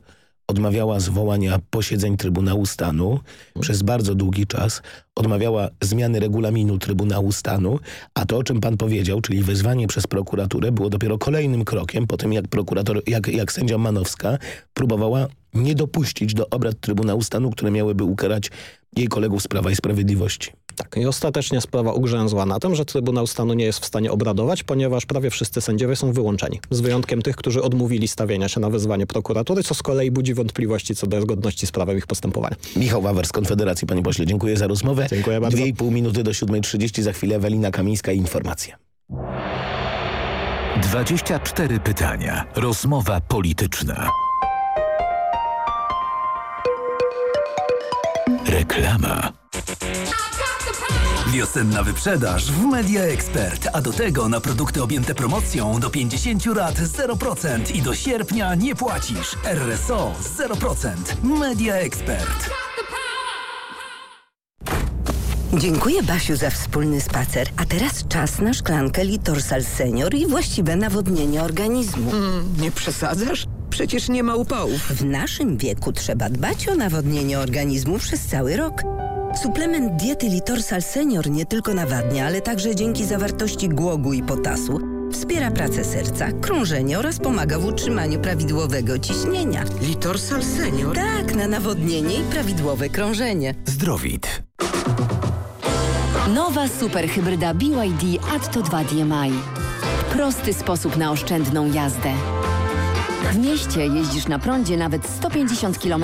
odmawiała zwołania posiedzeń Trybunału Stanu hmm. przez bardzo długi czas, odmawiała zmiany regulaminu Trybunału Stanu, a to, o czym pan powiedział, czyli wezwanie przez prokuraturę, było dopiero kolejnym krokiem po tym, jak prokurator, jak, jak sędzia Manowska próbowała nie dopuścić do obrad Trybunału Stanu, które miałyby ukarać jej kolegów z Prawa i Sprawiedliwości.
Tak, i ostatecznie sprawa ugrzęzła na tym, że Trybunał Stanu nie jest w stanie obradować, ponieważ prawie wszyscy sędziowie są wyłączeni. Z wyjątkiem tych, którzy odmówili stawienia się na wezwanie prokuratury, co z kolei budzi wątpliwości co do zgodności z prawem ich postępowania.
Michał Wawer z Konfederacji, panie pośle, dziękuję za rozmowę.
Dziękuję bardzo.
Dwie i pół minuty do 7.30, za chwilę Ewelina Kamińska i informacje.
24 pytania. Rozmowa polityczna. Reklama.
Wiosenna wyprzedaż w Media Expert, a do tego na produkty objęte promocją do 50 lat 0% i do sierpnia nie płacisz. RSO 0%. Media Expert.
Dziękuję Basiu za wspólny spacer. A teraz czas na szklankę Litorsal Senior i właściwe nawodnienie organizmu.
Mm, nie przesadzasz? Przecież nie ma upałów.
W naszym wieku trzeba dbać o nawodnienie organizmu przez cały rok. Suplement diety Litorsal Senior nie tylko nawadnia, ale także dzięki zawartości głogu i potasu wspiera pracę serca, krążenie oraz pomaga w utrzymaniu prawidłowego ciśnienia.
Litorsal Senior?
Tak, na nawodnienie i prawidłowe krążenie.
Zdrowit.
Nowa superhybryda BYD Atto 2 DMI. Prosty sposób na oszczędną jazdę. W mieście jeździsz na prądzie nawet 150 km.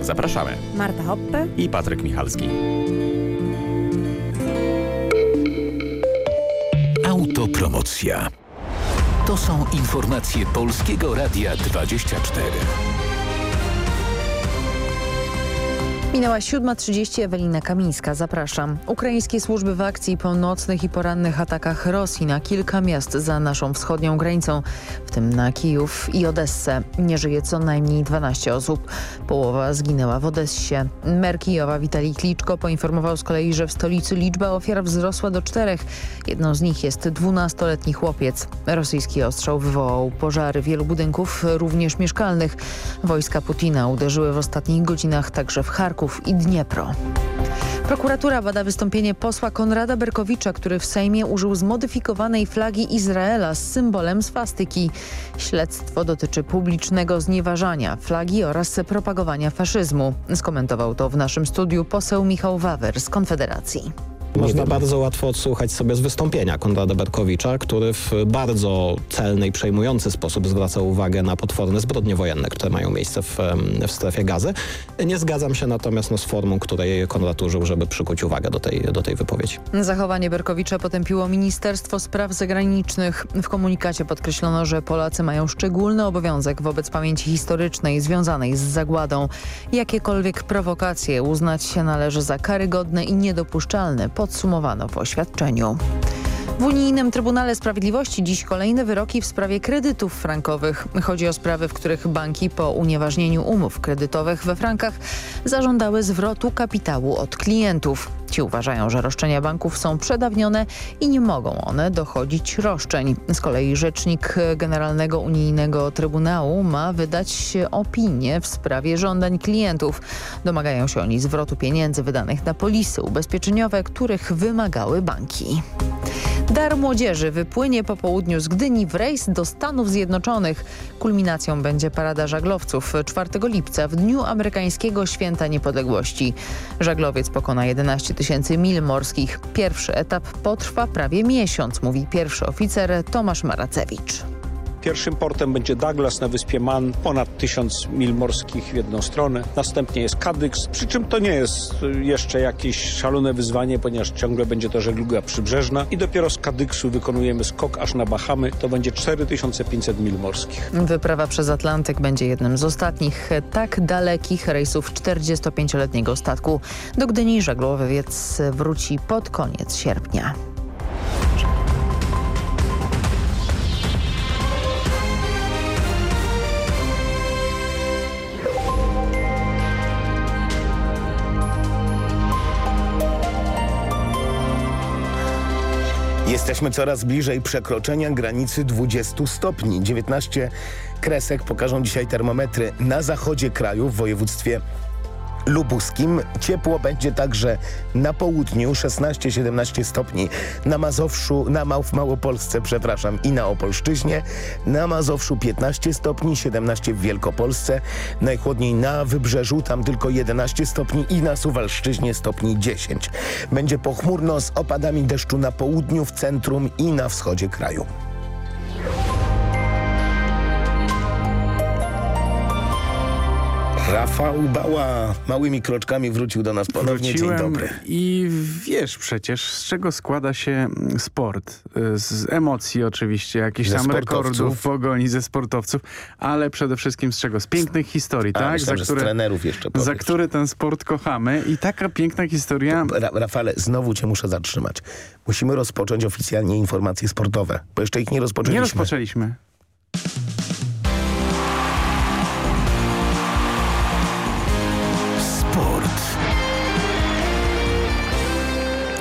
Zapraszamy.
Marta Hoppe
i Patryk Michalski.
Autopromocja. To są informacje Polskiego Radia 24.
Minęła 7.30, Ewelina Kamińska, zapraszam. Ukraińskie służby w akcji po nocnych i porannych atakach Rosji na kilka miast za naszą wschodnią granicą, w tym na Kijów i Odessę. Nie żyje co najmniej 12 osób. Połowa zginęła w Odessie. Mer Kijowa Witalij Kliczko poinformował z kolei, że w stolicy liczba ofiar wzrosła do czterech. Jedną z nich jest 12-letni chłopiec. Rosyjski ostrzał wywołał pożary wielu budynków, również mieszkalnych. Wojska Putina uderzyły w ostatnich godzinach także w Charków i Dniepro. Prokuratura bada wystąpienie posła Konrada Berkowicza, który w Sejmie użył zmodyfikowanej flagi Izraela z symbolem swastyki. Śledztwo dotyczy publicznego znieważania flagi oraz propagowania faszyzmu. Skomentował to w naszym studiu poseł Michał Wawer z Konfederacji.
Można bardzo łatwo odsłuchać sobie z wystąpienia Konrada Berkowicza, który w bardzo celny i przejmujący sposób zwraca uwagę na potworne zbrodnie wojenne, które mają miejsce w, w strefie gazy. Nie zgadzam się natomiast no, z formą, której Konrad użył, żeby przykuć uwagę do tej, do tej wypowiedzi.
Zachowanie Berkowicza potępiło Ministerstwo Spraw Zagranicznych. W komunikacie podkreślono, że Polacy mają szczególny obowiązek wobec pamięci historycznej związanej z zagładą. Jakiekolwiek prowokacje uznać się należy za karygodne i niedopuszczalne podsumowano w oświadczeniu. W Unijnym Trybunale Sprawiedliwości dziś kolejne wyroki w sprawie kredytów frankowych. Chodzi o sprawy, w których banki po unieważnieniu umów kredytowych we frankach zażądały zwrotu kapitału od klientów. Ci uważają, że roszczenia banków są przedawnione i nie mogą one dochodzić roszczeń. Z kolei rzecznik Generalnego Unijnego Trybunału ma wydać opinię w sprawie żądań klientów. Domagają się oni zwrotu pieniędzy wydanych na polisy ubezpieczeniowe, których wymagały banki. Dar Młodzieży wypłynie po południu z Gdyni w rejs do Stanów Zjednoczonych. Kulminacją będzie parada żaglowców 4 lipca w dniu amerykańskiego Święta Niepodległości. Żaglowiec pokona 11 tysięcy mil morskich. Pierwszy etap potrwa prawie miesiąc, mówi pierwszy oficer Tomasz Maracewicz.
Pierwszym portem będzie Douglas na wyspie Man, ponad 1000 mil morskich w jedną stronę. Następnie jest Kadyks, przy czym to nie jest jeszcze jakieś szalone wyzwanie, ponieważ ciągle będzie to żegluga przybrzeżna. I dopiero z Kadyksu wykonujemy skok aż na Bahamy. To będzie 4500 mil morskich.
Wyprawa przez Atlantyk będzie jednym z ostatnich tak dalekich rejsów 45-letniego statku. Do Gdyni żaglowiec wróci pod koniec sierpnia.
Jesteśmy coraz bliżej przekroczenia granicy 20 stopni. 19 kresek pokażą dzisiaj termometry na zachodzie kraju w województwie lubuskim. Ciepło będzie także na południu 16-17 stopni, na Mazowszu, na Mał w Małopolsce, przepraszam, i na Opolszczyźnie, na Mazowszu 15 stopni, 17 w Wielkopolsce, najchłodniej na Wybrzeżu, tam tylko 11 stopni i na Suwalszczyźnie stopni 10. Będzie pochmurno z opadami deszczu na południu, w centrum i na wschodzie kraju. Rafał Bała małymi kroczkami wrócił do nas ponownie.
Wróciłem
Dzień dobry.
I wiesz przecież, z czego składa się sport. Z emocji oczywiście, jakichś tam rekordów, pogoni ze sportowców, ale przede wszystkim z czego? Z pięknych historii,
A,
tak?
myślałem, że z trenerów jeszcze
za
powiesz.
które ten sport kochamy i taka piękna historia...
Ra Rafale, znowu cię muszę zatrzymać. Musimy rozpocząć oficjalnie informacje sportowe, bo jeszcze ich nie rozpoczęliśmy.
Nie rozpoczęliśmy.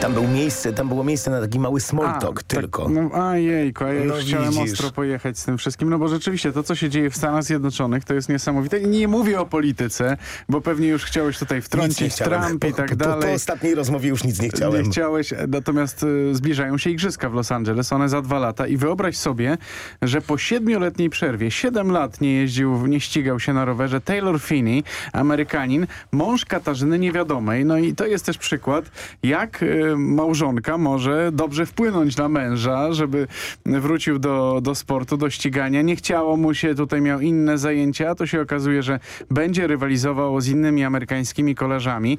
Tam, był miejsce, tam było miejsce na taki mały small talk tylko.
Tak, no, a jejku, a ja
No
już chciałem
widzisz.
ostro pojechać z tym wszystkim, no bo rzeczywiście to, co się dzieje w Stanach Zjednoczonych, to jest niesamowite. I nie mówię o polityce, bo pewnie już chciałeś tutaj wtrącić. Trump
po,
i tak
po, po,
dalej.
po ostatniej rozmowie już nic nie chciałem.
Nie chciałeś, natomiast y, zbliżają się igrzyska w Los Angeles, one za dwa lata i wyobraź sobie, że po siedmioletniej przerwie, siedem lat nie jeździł, nie ścigał się na rowerze Taylor Finney, Amerykanin, mąż Katarzyny Niewiadomej. No i to jest też przykład, jak y, małżonka może dobrze wpłynąć na męża, żeby wrócił do, do sportu, do ścigania. Nie chciało mu się, tutaj miał inne zajęcia, a to się okazuje, że będzie rywalizował z innymi amerykańskimi koleżami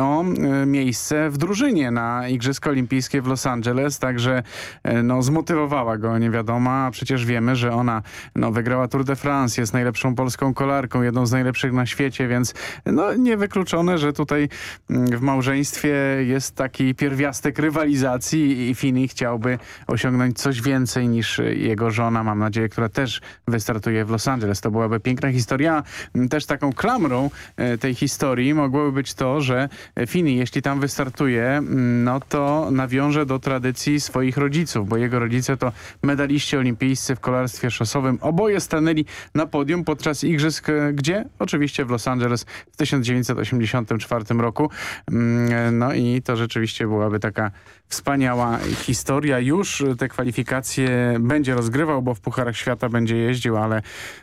o y, miejsce w drużynie na Igrzyska Olimpijskie w Los Angeles, także y, no, zmotywowała go niewiadoma, a przecież wiemy, że ona no, wygrała Tour de France, jest najlepszą polską kolarką, jedną z najlepszych na świecie, więc no, niewykluczone, że tutaj mm, w małżeństwie jest taki pierwiastek rywalizacji i Fini chciałby osiągnąć coś więcej niż jego żona, mam nadzieję, która też wystartuje w Los Angeles. To byłaby piękna historia. Też taką klamrą e, tej historii mogłoby być to, że Fini, jeśli tam wystartuje, mm, no to nawiąże do tradycji swoich rodziców, bo jego rodzice to medaliści olimpijscy w kolarstwie szosowym. Oboje stanęli na podium podczas igrzysk, e, gdzie? Oczywiście w Los Angeles w 1984 roku. Mm, No i to rzeczywiście byłaby taka wspaniała historia. Już te kwalifikacje będzie rozgrywał, bo w Pucharach Świata będzie jeździł, ale,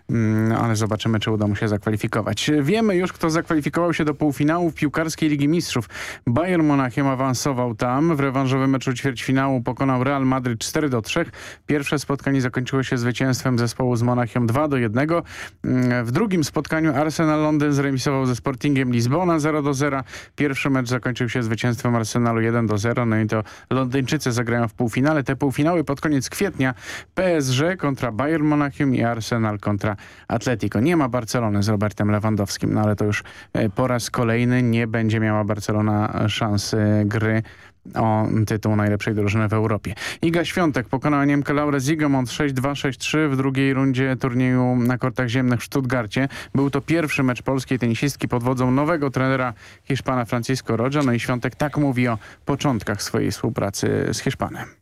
mm, ale zobaczymy, czy uda mu się zakwalifikować. Wiemy już, kto zakwalifikował się do półfinału piłkarskiej Ligi Mistrzów. Bayern Monachium awansował tam. W rewanżowym meczu ćwierćfinału pokonał Real Madryt 4 do 3. Pierwsze spotkanie zakończyło się zwycięstwem zespołu z Monachium 2 do 1. Mm, W drugim spotkaniu Arsenal Londyn zremisował ze Sportingiem Lizbona 0 do 0. Pierwszy mecz zakończył się zwycięstwem Arsenalu 1 do 0. No i to Londyńczycy zagrają w półfinale. Te półfinały pod koniec kwietnia PSG kontra Bayern Monachium i Arsenal kontra Atletico. Nie ma Barcelony z Robertem Lewandowskim, no ale to już e, po raz kolejny nie będzie miała Barcelona szansy gry o tytuł najlepszej drużyny w Europie. Iga Świątek pokonała Niemkę Laurę Zigemont 6-2, 6-3 w drugiej rundzie turnieju na kortach ziemnych w Stuttgarcie. Był to pierwszy mecz polskiej tenisistki pod wodzą nowego trenera Hiszpana Francisco Roja. No i Świątek tak mówi o początkach swojej współpracy z Hiszpanem.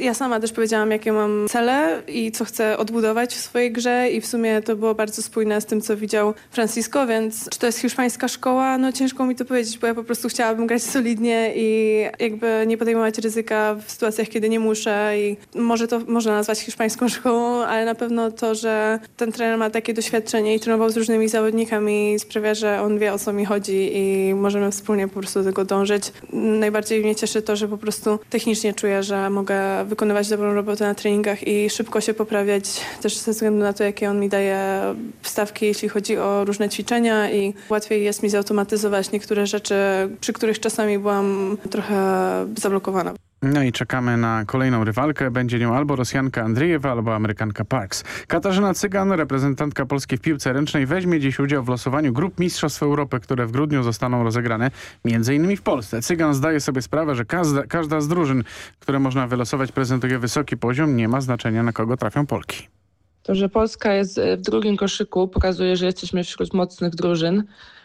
Ja sama też powiedziałam, jakie mam cele i co chcę odbudować w swojej grze i w sumie to było bardzo spójne z tym, co widział Francisco, więc czy to jest hiszpańska szkoła? No ciężko mi to powiedzieć, bo ja po prostu chciałabym grać solidnie i jakby nie podejmować ryzyka w sytuacjach, kiedy nie muszę i może to można nazwać hiszpańską szkołą, ale na pewno to, że ten trener ma takie doświadczenie i trenował z różnymi zawodnikami sprawia, że on wie o co mi chodzi i możemy wspólnie po prostu do tego dążyć. Najbardziej mnie cieszy to, że po prostu technicznie czuję, że mogę wykonywać dobrą robotę na treningach i szybko się poprawiać, też ze względu na to, jakie on mi daje wstawki, jeśli chodzi o różne ćwiczenia i łatwiej jest mi zautomatyzować niektóre rzeczy, przy których czasami byłam trochę zablokowana.
No i czekamy na kolejną rywalkę. Będzie nią albo Rosjanka Andrzejewa, albo Amerykanka Parks. Katarzyna Cygan, reprezentantka Polski w piłce ręcznej, weźmie dziś udział w losowaniu grup Mistrzostw Europy, które w grudniu zostaną rozegrane m.in. w Polsce. Cygan zdaje sobie sprawę, że każda, każda z drużyn, które można wylosować, prezentuje wysoki poziom. Nie ma znaczenia, na kogo trafią Polki.
To, że Polska jest e, w drugim koszyku pokazuje, że jesteśmy wśród mocnych drużyn.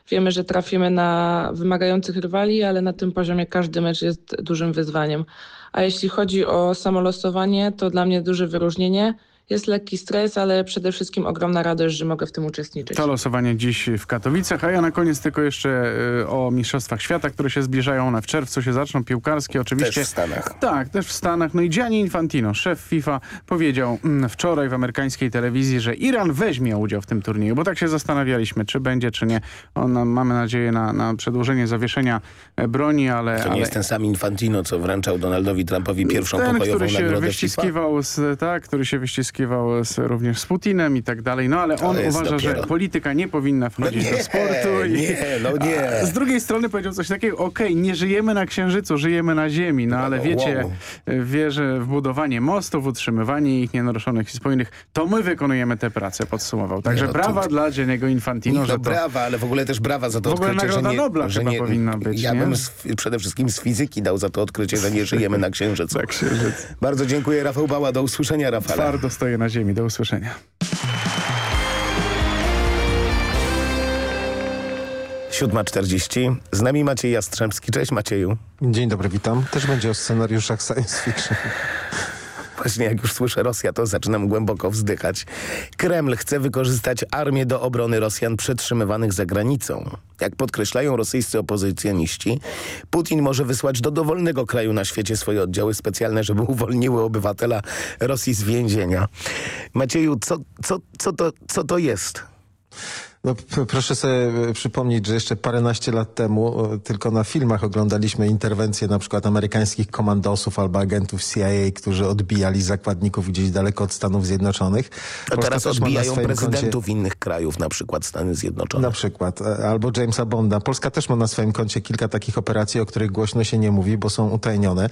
Wiemy, że trafimy na wymagających rywali, ale na tym poziomie każdy mecz jest dużym wyzwaniem. A jeśli chodzi o samolosowanie, to dla mnie duże wyróżnienie. Jest lekki stres, ale przede wszystkim ogromna radość, że mogę w tym uczestniczyć.
To losowanie dziś w Katowicach, a ja na koniec tylko jeszcze y, o Mistrzostwach Świata, które się zbliżają. One w czerwcu się zaczną, piłkarskie oczywiście.
Też w Stanach.
Tak, też w Stanach. No i Gianni Infantino, szef FIFA, powiedział mm, wczoraj w amerykańskiej telewizji, że Iran weźmie udział w tym turnieju, bo tak się zastanawialiśmy, czy będzie, czy nie. On, mamy nadzieję na, na przedłużenie zawieszenia e, broni, ale...
To nie
ale...
jest ten sam Infantino, co wręczał Donaldowi Trumpowi pierwszą
ten,
pokojową
który się
nagrodę
wyściskiwał z, tak, który się wyściskiwał z, również z Putinem i tak dalej, no ale on uważa,
dopiero.
że polityka nie powinna wchodzić
No nie,
do sportu.
nie, no nie.
Z drugiej strony powiedział coś takiego, okej, nie żyjemy na Księżycu, żyjemy na Ziemi, no ale
No,
wiecie,
wow.
wie, że w budowanie mostów, utrzymywanie ich nienaruszonych i spójnych, to my wykonujemy tę pracę, podsumował. Także
Nie, no to-
brawa dla Gianniego Infantino,
No
że to...
brawa, ale w ogóle też brawa za to
W ogóle
odkrycie, że
Nagroda
nie,
Nobla
że nie,
powinna być,
Ja
nie?
bym z, przede wszystkim z fizyki dał za to odkrycie, że nie żyjemy na Księżycu.
Na Księżycu.
Bardzo dziękuję, Rafał Bała. Do usłyszenia, Rafale.
Twardo stoję na ziemi. Do usłyszenia.
Siódma czterdzieści. Z nami Maciej Jastrzębski. Cześć Macieju.
Dzień dobry, witam. Też będzie o scenariuszach science fiction.
Właśnie jak już słyszę Rosja, to zaczynam głęboko wzdychać. Kreml chce wykorzystać armię do obrony Rosjan przetrzymywanych za granicą. Jak podkreślają rosyjscy opozycjoniści, Putin może wysłać do dowolnego kraju na świecie swoje oddziały specjalne, żeby uwolniły obywatela Rosji z więzienia. Macieju, co, co, co, to, co to jest?
No, proszę sobie e, przypomnieć, że jeszcze paręnaście lat temu e, tylko na filmach oglądaliśmy interwencje na przykład amerykańskich komandosów albo agentów CIA, którzy odbijali zakładników gdzieś daleko od Stanów Zjednoczonych.
A teraz odbijają prezydentów innych krajów, na przykład Stany Zjednoczone.
Na przykład, e, albo Jamesa Bonda. Polska też ma na swoim koncie kilka takich operacji, o których głośno się nie mówi, bo są utajnione.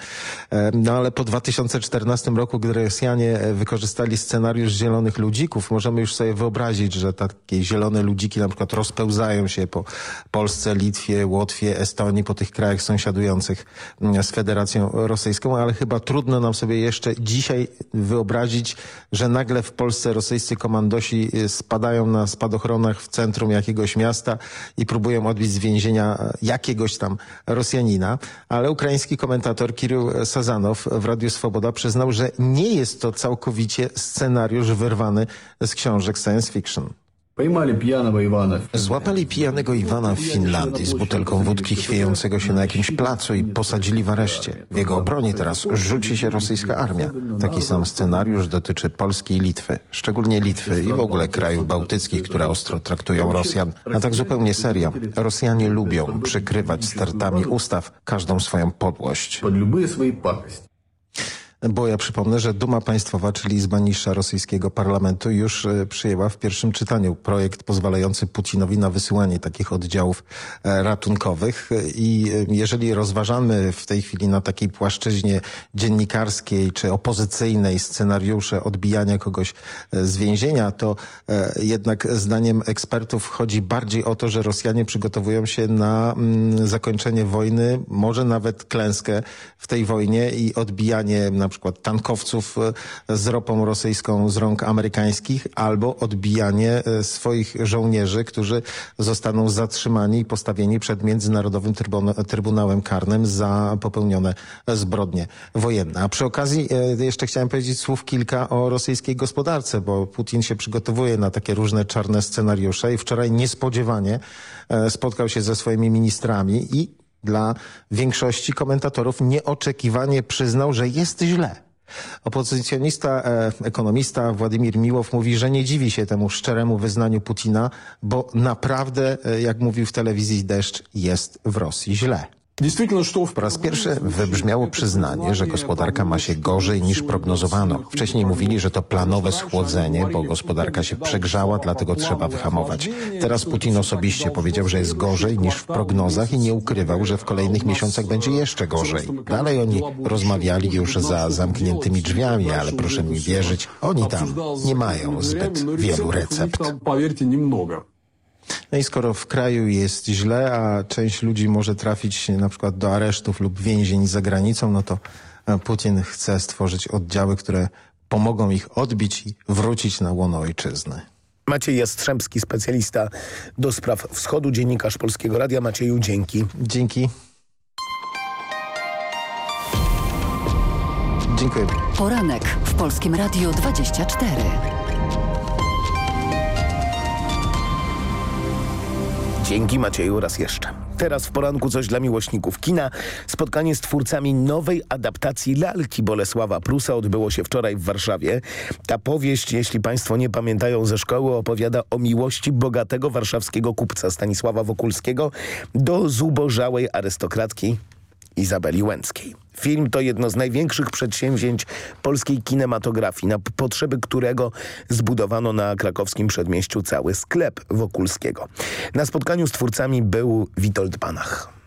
No ale po 2014 roku, gdy Rosjanie wykorzystali scenariusz zielonych ludzików, możemy już sobie wyobrazić, że takie zielone ludziki na przykład rozpełzają się po Polsce, Litwie, Łotwie, Estonii, po tych krajach sąsiadujących mm, z Federacją Rosyjską, ale chyba trudno nam sobie jeszcze dzisiaj wyobrazić, że nagle w Polsce rosyjscy komandosi y, spadają na spadochronach w centrum jakiegoś miasta i próbują odbić z więzienia jakiegoś tam Rosjanina. Ale ukraiński komentator Kirył Sazanow w Radiu Swoboda przyznał, że nie jest to całkowicie scenariusz wyrwany z książek science fiction. Złapali pijanego Iwana w Finlandii z butelką wódki chwiejącego się na jakimś placu i posadzili w areszcie. W jego obronie teraz rzuci się rosyjska armia. Taki sam scenariusz dotyczy Polski i Litwy, szczególnie Litwy i w ogóle krajów bałtyckich, które ostro traktują Rosjan. A tak zupełnie serio, Rosjanie lubią przykrywać stertami ustaw każdą swoją podłość. Bo ja przypomnę, że Duma Państwowa, czyli Izba Niższa rosyjskiego parlamentu już e, przyjęła w pierwszym czytaniu projekt pozwalający Putinowi na wysyłanie takich oddziałów e, ratunkowych. E, i jeżeli rozważamy w tej chwili na takiej płaszczyźnie dziennikarskiej czy opozycyjnej scenariusze odbijania kogoś z więzienia, to jednak zdaniem ekspertów chodzi bardziej o to, że Rosjanie przygotowują się na mm, zakończenie wojny, może nawet klęskę w tej wojnie i odbijanie na przykład tankowców e, z ropą rosyjską z rąk amerykańskich albo odbijanie e, swoich żołnierzy, którzy zostaną zatrzymani i postawieni przed Międzynarodowym Trybuna- Trybunałem Karnym za popełnione zbrodnie wojenne. A przy okazji e, jeszcze chciałem powiedzieć słów kilka o rosyjskiej gospodarce, bo Putin się przygotowuje na takie różne czarne scenariusze i wczoraj niespodziewanie spotkał się ze swoimi ministrami i dla większości komentatorów nieoczekiwanie przyznał, że jest źle. Opozycjonista, e, ekonomista Władimir Miłow mówi, że nie dziwi się temu szczeremu wyznaniu Putina, bo naprawdę, e, jak mówił w telewizji Deszcz, jest w Rosji źle. Po raz pierwszy wybrzmiało przyznanie, że gospodarka ma się gorzej niż prognozowano. Wcześniej mówili, że to planowe schłodzenie, bo gospodarka się przegrzała, dlatego trzeba wyhamować. Teraz Putin osobiście powiedział, że jest gorzej niż w prognozach i nie ukrywał, że w kolejnych miesiącach będzie jeszcze gorzej. Dalej oni rozmawiali już za zamkniętymi drzwiami, ale proszę mi wierzyć, oni tam nie mają zbyt wielu recept. No i skoro w kraju jest źle, a część ludzi może trafić na przykład do aresztów lub więzień za granicą, no to e, Putin chce stworzyć oddziały, które pomogą ich odbić i wrócić na łono ojczyzny.
Maciej Jastrzębski, specjalista do spraw wschodu, dziennikarz Polskiego Radia. Macieju, dzięki.
Dzięki. Dziękuję.
Poranek w Polskim Radiu 24.
Dzięki Macieju raz jeszcze. Teraz w poranku coś dla miłośników kina. Spotkanie z twórcami nowej adaptacji lalki Bolesława Prusa odbyło się wczoraj w Warszawie. Ta powieść, jeśli państwo nie pamiętają ze szkoły, opowiada o miłości bogatego warszawskiego kupca Stanisława Wokulskiego do zubożałej arystokratki Izabeli Łęckiej. Film to jedno z największych przedsięwzięć polskiej kinematografii, na potrzeby którego zbudowano na krakowskim przedmieściu cały sklep Wokulskiego. Na spotkaniu z twórcami był Witold Banach.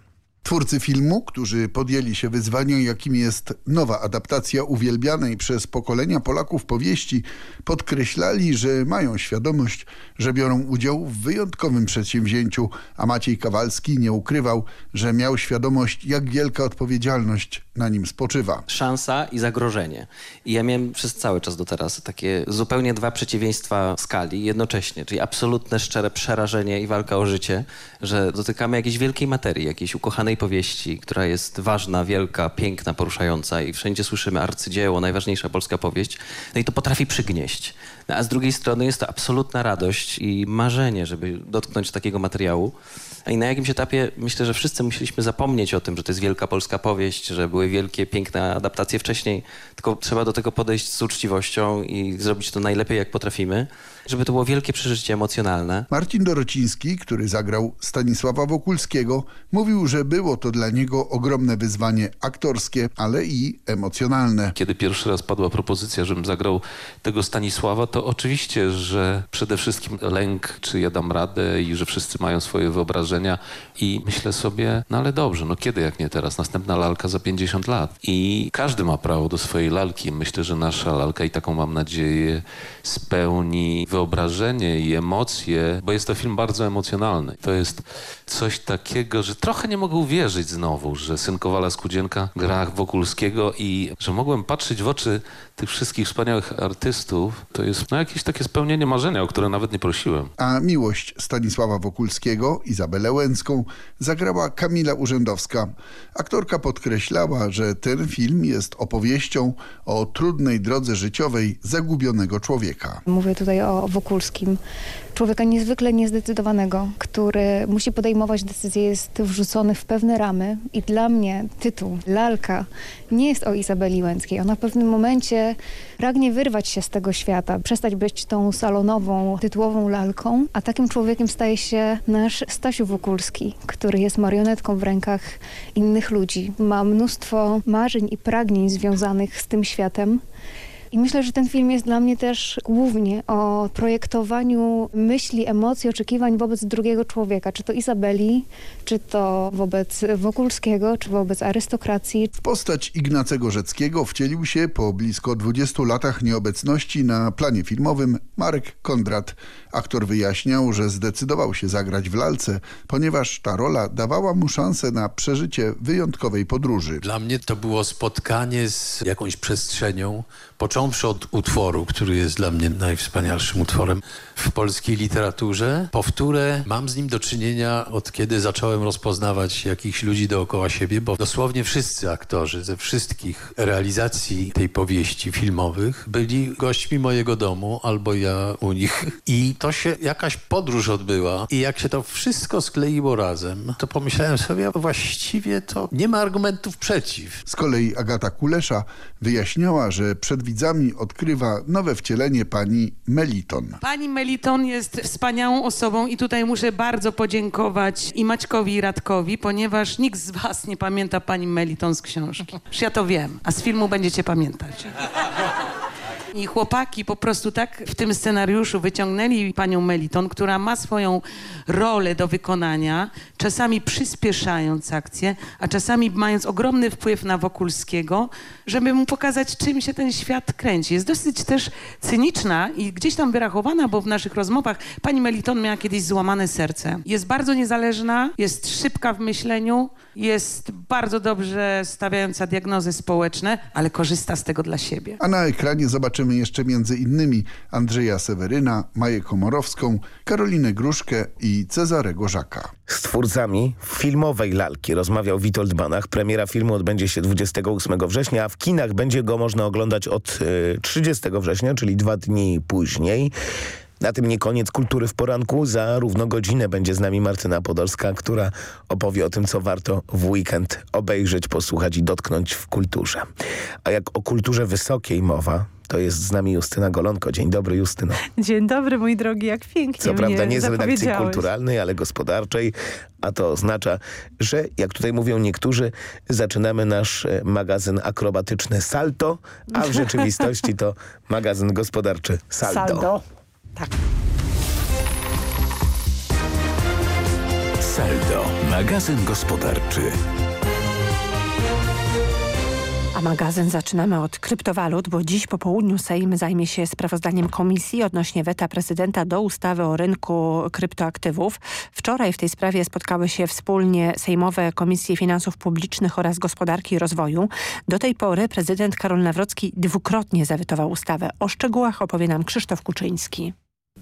Twórcy filmu, którzy podjęli się wyzwania, jakim jest nowa adaptacja uwielbianej przez pokolenia Polaków powieści, podkreślali, że mają świadomość, że biorą udział w wyjątkowym przedsięwzięciu, a Maciej Kawalski nie ukrywał, że miał świadomość, jak wielka odpowiedzialność na nim spoczywa.
Szansa i zagrożenie. I ja miałem przez cały czas do teraz takie zupełnie dwa przeciwieństwa skali jednocześnie, czyli absolutne, szczere przerażenie i walka o życie, że dotykamy jakiejś wielkiej materii, jakiejś ukochanej powieści, która jest ważna, wielka, piękna, poruszająca i wszędzie słyszymy arcydzieło, najważniejsza polska powieść. No i to potrafi przygnieść. No, a z drugiej strony jest to absolutna radość i marzenie, żeby dotknąć takiego materiału. I na jakimś etapie myślę, że wszyscy musieliśmy zapomnieć o tym, że to jest wielka polska powieść, że były wielkie, piękne adaptacje wcześniej, tylko trzeba do tego podejść z uczciwością i zrobić to najlepiej, jak potrafimy, żeby to było wielkie przeżycie emocjonalne.
Marcin Dorociński, który zagrał Stanisława Wokulskiego, mówił, że było to dla niego ogromne wyzwanie aktorskie, ale i emocjonalne.
Kiedy pierwszy raz padła propozycja, żebym zagrał tego Stanisława, to oczywiście, że przede wszystkim lęk, czy ja dam radę i że wszyscy mają swoje wyobrażenia i myślę sobie, no ale dobrze, no kiedy jak nie teraz? Następna lalka za 50 lat. I każdy ma prawo do swojej lalki. Myślę, że nasza lalka i taką mam nadzieję spełni wyobrażenie i emocje, bo jest to film bardzo emocjonalny. To jest coś takiego, że trochę nie mogę uwierzyć znowu, że syn Kowala Skudzienka gra Wokulskiego i że mogłem patrzeć w oczy tych wszystkich wspaniałych artystów, to jest no, jakieś takie spełnienie marzenia, o które nawet nie prosiłem.
A miłość Stanisława Wokulskiego, Izabelę Łęcką, zagrała Kamila Urzędowska. Aktorka podkreślała, że ten film jest opowieścią o trudnej drodze życiowej zagubionego człowieka.
Mówię tutaj o Wokulskim. Człowieka niezwykle niezdecydowanego, który musi podejmować decyzje, jest wrzucony w pewne ramy i dla mnie tytuł Lalka nie jest o Izabeli Łęckiej. Ona w pewnym momencie pragnie wyrwać się z tego świata, przestać być tą salonową, tytułową lalką, a takim człowiekiem staje się nasz Stasiu Wokulski, który jest marionetką w rękach innych ludzi. Ma mnóstwo marzeń i pragnień związanych z tym światem. I myślę, że ten film jest dla mnie też głównie o projektowaniu myśli, emocji, oczekiwań wobec drugiego człowieka. Czy to Izabeli, czy to wobec Wokulskiego, czy wobec arystokracji.
W postać Ignacego Rzeckiego wcielił się po blisko 20 latach nieobecności na planie filmowym Marek Kondrat. Aktor wyjaśniał, że zdecydował się zagrać w lalce, ponieważ ta rola dawała mu szansę na przeżycie wyjątkowej podróży.
Dla mnie to było spotkanie z jakąś przestrzenią, począwszy od utworu, który jest dla mnie najwspanialszym utworem w polskiej literaturze, powtórę mam z nim do czynienia od kiedy zacząłem rozpoznawać jakichś ludzi dookoła siebie, bo dosłownie wszyscy aktorzy ze wszystkich realizacji tej powieści filmowych byli gośćmi mojego domu albo ja u nich i to się jakaś podróż odbyła i jak się to wszystko skleiło razem, to pomyślałem sobie, właściwie to nie ma argumentów przeciw.
Z kolei Agata Kulesza wyjaśniała, że przed widzami odkrywa nowe wcielenie pani Meliton.
Pani Meliton jest wspaniałą osobą i tutaj muszę bardzo podziękować i Maćkowi i Radkowi, ponieważ nikt z was nie pamięta pani Meliton z książki. Już ja to wiem, a z filmu będziecie pamiętać. I chłopaki po prostu tak w tym scenariuszu wyciągnęli panią Meliton, która ma swoją rolę do wykonania, czasami przyspieszając akcję, a czasami mając ogromny wpływ na Wokulskiego, żeby mu pokazać, czym się ten świat kręci. Jest dosyć też cyniczna i gdzieś tam wyrachowana, bo w naszych rozmowach pani Meliton miała kiedyś złamane serce. Jest bardzo niezależna, jest szybka w myśleniu, jest bardzo dobrze stawiająca diagnozy społeczne, ale korzysta z tego dla siebie.
A na ekranie zobaczymy jeszcze między innymi Andrzeja Seweryna, Maję Komorowską, Karolinę Gruszkę i Cezarego Żaka.
Z twórcami filmowej lalki rozmawiał Witold Banach. Premiera filmu odbędzie się 28 września, a w kinach będzie go można oglądać od y, 30 września, czyli dwa dni później. Na tym nie koniec kultury w poranku. Za równo godzinę będzie z nami Martyna Podolska, która opowie o tym, co warto w weekend obejrzeć, posłuchać i dotknąć w kulturze. A jak o kulturze wysokiej mowa, to jest z nami Justyna Golonko. Dzień dobry, Justyno.
Dzień dobry, mój drogi, jak pięknie
Co prawda nie z redakcji kulturalnej, ale gospodarczej, a to oznacza, że jak tutaj mówią niektórzy, zaczynamy nasz e, magazyn akrobatyczny Salto, a w rzeczywistości to magazyn gospodarczy Saldo.
Saldo.
Saldo, magazyn gospodarczy.
A magazyn zaczynamy od kryptowalut, bo dziś po południu Sejm zajmie się sprawozdaniem komisji odnośnie weta prezydenta do ustawy o rynku kryptoaktywów. Wczoraj w tej sprawie spotkały się wspólnie Sejmowe Komisje Finansów Publicznych oraz Gospodarki i Rozwoju. Do tej pory prezydent Karol Nawrocki dwukrotnie zawetował ustawę. O szczegółach opowie nam Krzysztof Kuczyński.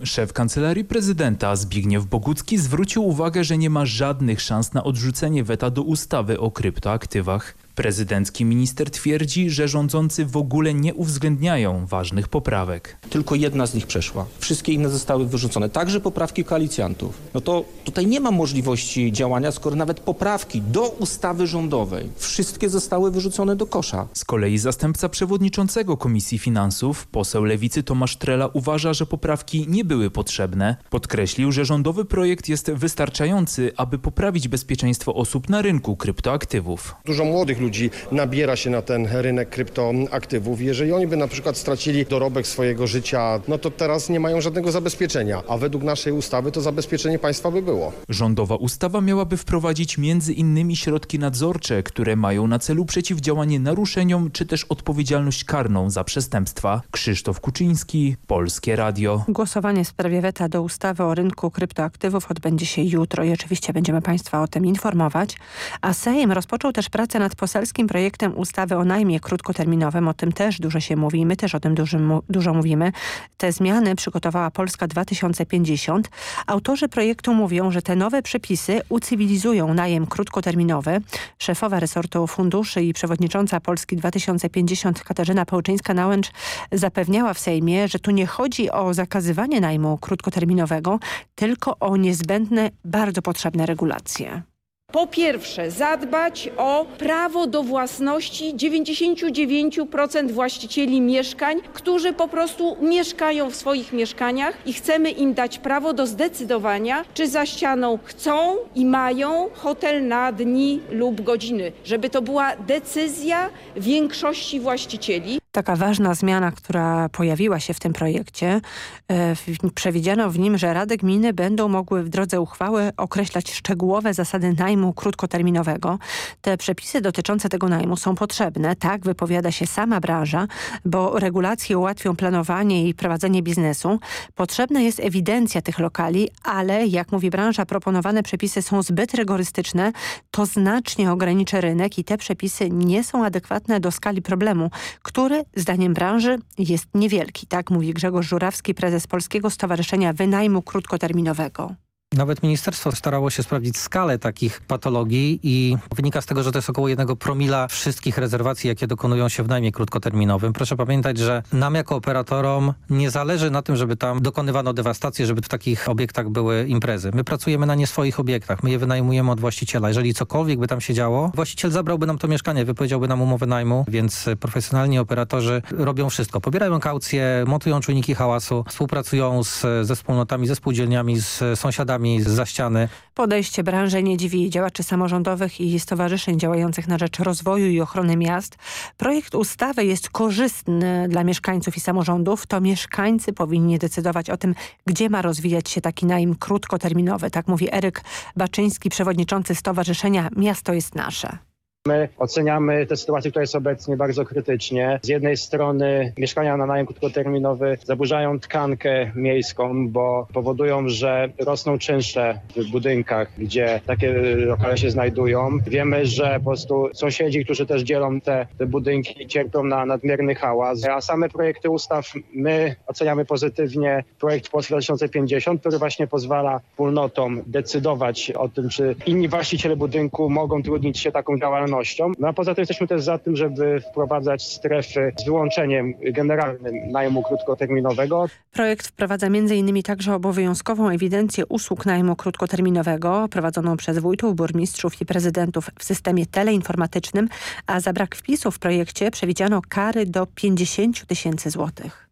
Szef Kancelarii Prezydenta Zbigniew Bogucki zwrócił uwagę, że nie ma żadnych szans na odrzucenie weta do ustawy o kryptoaktywach. Prezydencki minister twierdzi, że rządzący w ogóle nie uwzględniają ważnych poprawek.
Tylko jedna z nich przeszła. Wszystkie inne zostały wyrzucone. Także poprawki koalicjantów. No to tutaj nie ma możliwości działania, skoro nawet poprawki do ustawy rządowej wszystkie zostały wyrzucone do kosza.
Z kolei zastępca przewodniczącego Komisji Finansów, poseł Lewicy Tomasz Trela uważa, że poprawki nie były potrzebne. Podkreślił, że rządowy projekt jest wystarczający, aby poprawić bezpieczeństwo osób na rynku kryptoaktywów.
Dużo młodych ludzi nabiera się na ten rynek kryptoaktywów. Jeżeli oni by na przykład stracili dorobek swojego życia, no to teraz nie mają żadnego zabezpieczenia, a według naszej ustawy to zabezpieczenie państwa by było.
Rządowa ustawa miałaby wprowadzić między innymi środki nadzorcze, które mają na celu przeciwdziałanie naruszeniom czy też odpowiedzialność karną za przestępstwa. Krzysztof Kuczyński, Polskie Radio.
Głosowanie w sprawie weta do ustawy o rynku kryptoaktywów odbędzie się jutro i oczywiście będziemy Państwa o tym informować. A Sejm rozpoczął też pracę nad poselskim projektem ustawy o najmie krótkoterminowym. O tym też dużo się mówi i my też o tym dużo, dużo mówimy. Te zmiany przygotowała Polska 2050. Autorzy projektu mówią, że te nowe przepisy ucywilizują najem krótkoterminowy. Szefowa resortu funduszy i przewodnicząca Polski 2050 Katarzyna Pałczyńska-Nałęcz zapewniała w Sejmie, że tu nie chodzi o zakazywanie najmu krótkoterminowego, tylko o niezbędne, bardzo potrzebne regulacje.
Po pierwsze, zadbać o prawo do własności 99% właścicieli mieszkań, którzy po prostu mieszkają w swoich mieszkaniach i chcemy im dać prawo do zdecydowania, czy za ścianą chcą i mają hotel na dni lub godziny, żeby to była decyzja większości właścicieli.
Taka ważna zmiana, która pojawiła się w tym projekcie, e, przewidziano w nim, że Rady Gminy będą mogły w drodze uchwały określać szczegółowe zasady najmu krótkoterminowego. Te przepisy dotyczące tego najmu są potrzebne, tak wypowiada się sama branża, bo regulacje ułatwią planowanie i prowadzenie biznesu. Potrzebna jest ewidencja tych lokali, ale jak mówi branża, proponowane przepisy są zbyt rygorystyczne, to znacznie ograniczy rynek i te przepisy nie są adekwatne do skali problemu, który zdaniem branży jest niewielki. Tak mówi Grzegorz Żurawski, prezes Polskiego Stowarzyszenia Wynajmu Krótkoterminowego.
Nawet ministerstwo starało się sprawdzić skalę takich patologii i wynika z tego, że to jest około jednego promila wszystkich rezerwacji, jakie dokonują się w najmie krótkoterminowym. Proszę pamiętać, że nam jako operatorom nie zależy na tym, żeby tam dokonywano dewastacji, żeby w takich obiektach były imprezy. My pracujemy na nie swoich obiektach, my je wynajmujemy od właściciela. Jeżeli cokolwiek by tam się działo, właściciel zabrałby nam to mieszkanie, wypowiedziałby nam umowę najmu, więc profesjonalni operatorzy robią wszystko. Pobierają kaucje, montują czujniki hałasu, współpracują z, ze wspólnotami, ze spółdzielniami, z sąsiadami za ściany.
Podejście branży nie dziwi działaczy samorządowych i stowarzyszeń działających na rzecz rozwoju i ochrony miast. Projekt ustawy jest korzystny dla mieszkańców i samorządów. To mieszkańcy powinni decydować o tym, gdzie ma rozwijać się taki najem krótkoterminowy. Tak mówi Eryk Baczyński, przewodniczący Stowarzyszenia Miasto jest Nasze.
My oceniamy tę sytuację, która jest obecnie bardzo krytycznie. Z jednej strony mieszkania na najem krótkoterminowy zaburzają tkankę miejską, bo powodują, że rosną czynsze w budynkach, gdzie takie lokale się znajdują. Wiemy, że po prostu sąsiedzi, którzy też dzielą te, te budynki, cierpią na nadmierny hałas. A same projekty ustaw my oceniamy pozytywnie. Projekt Polski 2050, który właśnie pozwala wspólnotom decydować o tym, czy inni właściciele budynku mogą trudnić się taką działalnością wolnością. No a poza tym jesteśmy też za tym, żeby wprowadzać strefy z wyłączeniem generalnym najmu krótkoterminowego.
Projekt wprowadza m.in. także obowiązkową ewidencję usług najmu krótkoterminowego prowadzoną przez wójtów, burmistrzów i prezydentów w systemie teleinformatycznym, a za brak wpisu w projekcie przewidziano kary do 50 tysięcy złotych.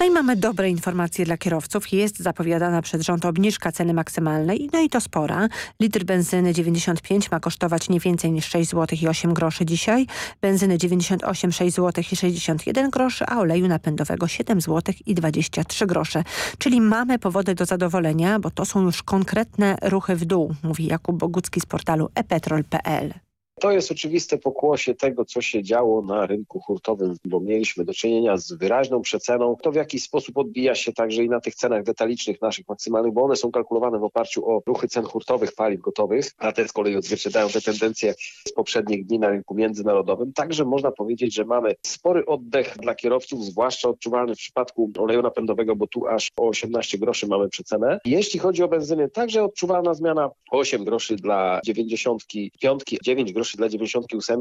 No i mamy dobre informacje dla kierowców. Jest zapowiadana przez rząd obniżka ceny maksymalnej, no i to spora. Litr benzyny 95 ma kosztować nie więcej niż 6 zł i 8 groszy dzisiaj. Benzyny 98 6 zł i 61 groszy, a oleju napędowego 7 zł i 23 grosze. Czyli mamy powody do zadowolenia, bo to są już konkretne ruchy w dół, mówi Jakub Bogucki z portalu epetrol.pl.
To jest oczywiste pokłosie tego, co się działo na rynku hurtowym, bo mieliśmy do czynienia z wyraźną przeceną. To w jakiś sposób odbija się także i na tych cenach detalicznych naszych maksymalnych, bo one są kalkulowane w oparciu o ruchy cen hurtowych paliw gotowych, a te z kolei odzwierciedlają te tendencje z poprzednich dni na rynku międzynarodowym. Także można powiedzieć, że mamy spory oddech dla kierowców, zwłaszcza odczuwalny w przypadku oleju napędowego, bo tu aż o 18 groszy mamy przecenę. Jeśli chodzi o benzyny, także odczuwalna zmiana 8 groszy dla 95, 9 groszy dla 98.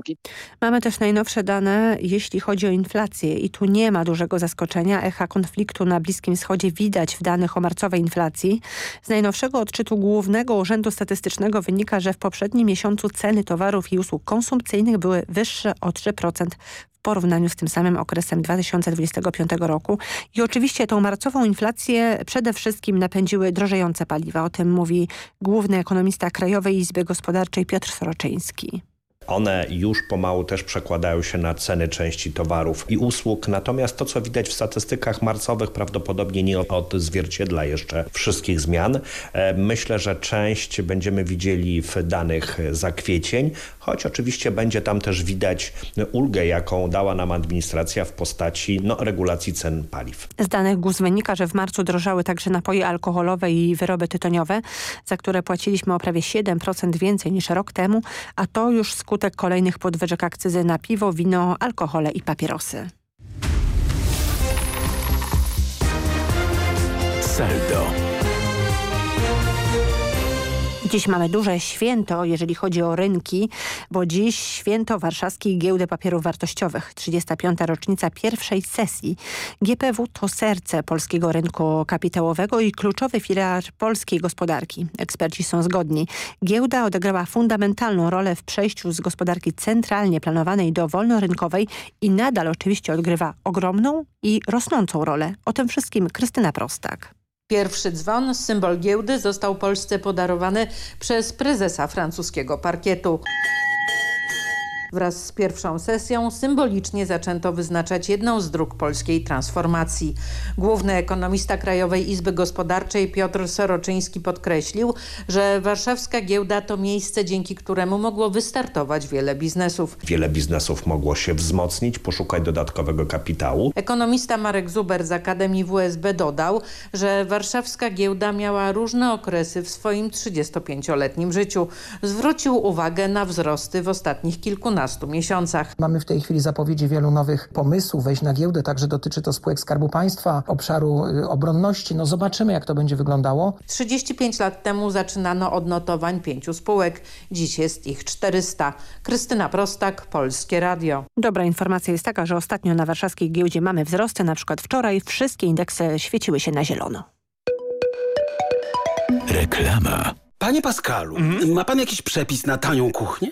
Mamy też najnowsze dane, jeśli chodzi o inflację i tu nie ma dużego zaskoczenia. Echa konfliktu na Bliskim Wschodzie widać w danych o marcowej inflacji. Z najnowszego odczytu Głównego Urzędu Statystycznego wynika, że w poprzednim miesiącu ceny towarów i usług konsumpcyjnych były wyższe o 3% w porównaniu z tym samym okresem 2025 roku. I oczywiście tą marcową inflację przede wszystkim napędziły drożejące paliwa. O tym mówi główny ekonomista Krajowej Izby Gospodarczej Piotr Soroczyński.
One już pomału też przekładają się na ceny części towarów i usług, natomiast to, co widać w statystykach marcowych, prawdopodobnie nie odzwierciedla jeszcze wszystkich zmian. Myślę, że część będziemy widzieli w danych za kwiecień, choć oczywiście będzie tam też widać ulgę, jaką dała nam administracja w postaci no, regulacji cen paliw.
Z danych GUS wynika, że w marcu drożały także napoje alkoholowe i wyroby tytoniowe, za które płaciliśmy o prawie 7% więcej niż rok temu, a to już skutek kolejnych podwyżek akcyzy na piwo, wino, alkohole i papierosy.
Saldo.
Dziś mamy duże święto, jeżeli chodzi o rynki, bo dziś święto Warszawskiej Giełdy Papierów Wartościowych. 35. rocznica pierwszej sesji. GPW to serce polskiego rynku kapitałowego i kluczowy filar polskiej gospodarki. Eksperci są zgodni. Giełda odegrała fundamentalną rolę w przejściu z gospodarki centralnie planowanej do wolnorynkowej i nadal oczywiście odgrywa ogromną i rosnącą rolę. O tym wszystkim Krystyna Prostak.
Pierwszy dzwon, symbol giełdy, został Polsce podarowany przez prezesa francuskiego parkietu. Wraz z pierwszą sesją symbolicznie zaczęto wyznaczać jedną z dróg polskiej transformacji. Główny ekonomista Krajowej Izby Gospodarczej Piotr Soroczyński podkreślił, że warszawska giełda to miejsce, dzięki któremu mogło wystartować wiele biznesów.
Wiele biznesów mogło się wzmocnić, poszukać dodatkowego kapitału.
Ekonomista Marek Zuber z Akademii WSB dodał, że warszawska giełda miała różne okresy w swoim 35-letnim życiu. Zwrócił uwagę na wzrosty w ostatnich kilkunastu miesiącach.
Mamy w tej chwili zapowiedzi wielu nowych pomysłów wejść na giełdę, także dotyczy to spółek Skarbu Państwa, obszaru obronności. No zobaczymy, jak to będzie wyglądało.
35 lat temu zaczynano od notowań pięciu spółek. Dziś jest ich 400. Krystyna Prostak, Polskie Radio.
Dobra informacja jest taka, że ostatnio na warszawskiej giełdzie mamy wzrosty. Na przykład wczoraj wszystkie indeksy świeciły się na zielono.
Reklama.
Panie Pascalu, ma pan jakiś przepis na tanią kuchnię?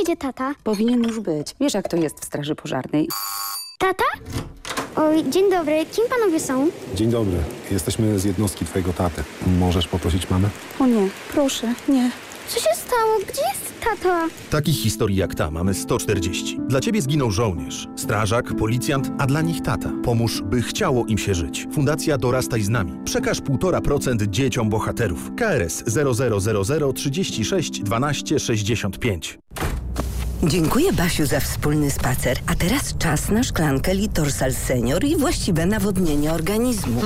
Przyjedzie tata?
Powinien już być. Wiesz, jak to jest w straży pożarnej.
Tata? Oj, dzień dobry. Kim panowie są?
Dzień dobry. Jesteśmy z jednostki twojego taty. Możesz poprosić mamę?
O nie, proszę, nie.
Co się stało? Gdzie jest tata?
Takich historii jak ta mamy 140. Dla ciebie zginął żołnierz, strażak, policjant, a dla nich tata. Pomóż, by chciało im się żyć. Fundacja Dorastaj z nami. Przekaż 1,5% dzieciom bohaterów. KRS 0000 36 12 65.
Dziękuję Basiu za wspólny spacer. A teraz czas na szklankę Litorsal Senior i właściwe nawodnienie organizmu.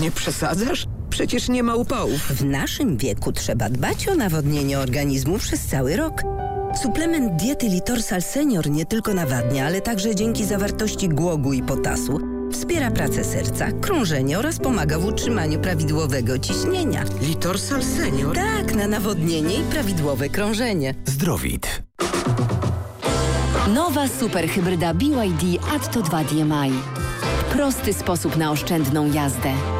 nie przesadzasz? Przecież nie ma upałów.
W naszym wieku trzeba dbać o nawodnienie organizmu przez cały rok. Suplement diety Litorsal Senior nie tylko nawadnia, ale także dzięki zawartości głogu i potasu wspiera pracę serca, krążenie oraz pomaga w utrzymaniu prawidłowego ciśnienia.
Litorsal Senior?
Tak, na nawodnienie i prawidłowe krążenie.
Zdrowit.
Nowa superhybryda BYD Atto 2 DMI. Prosty sposób na oszczędną jazdę.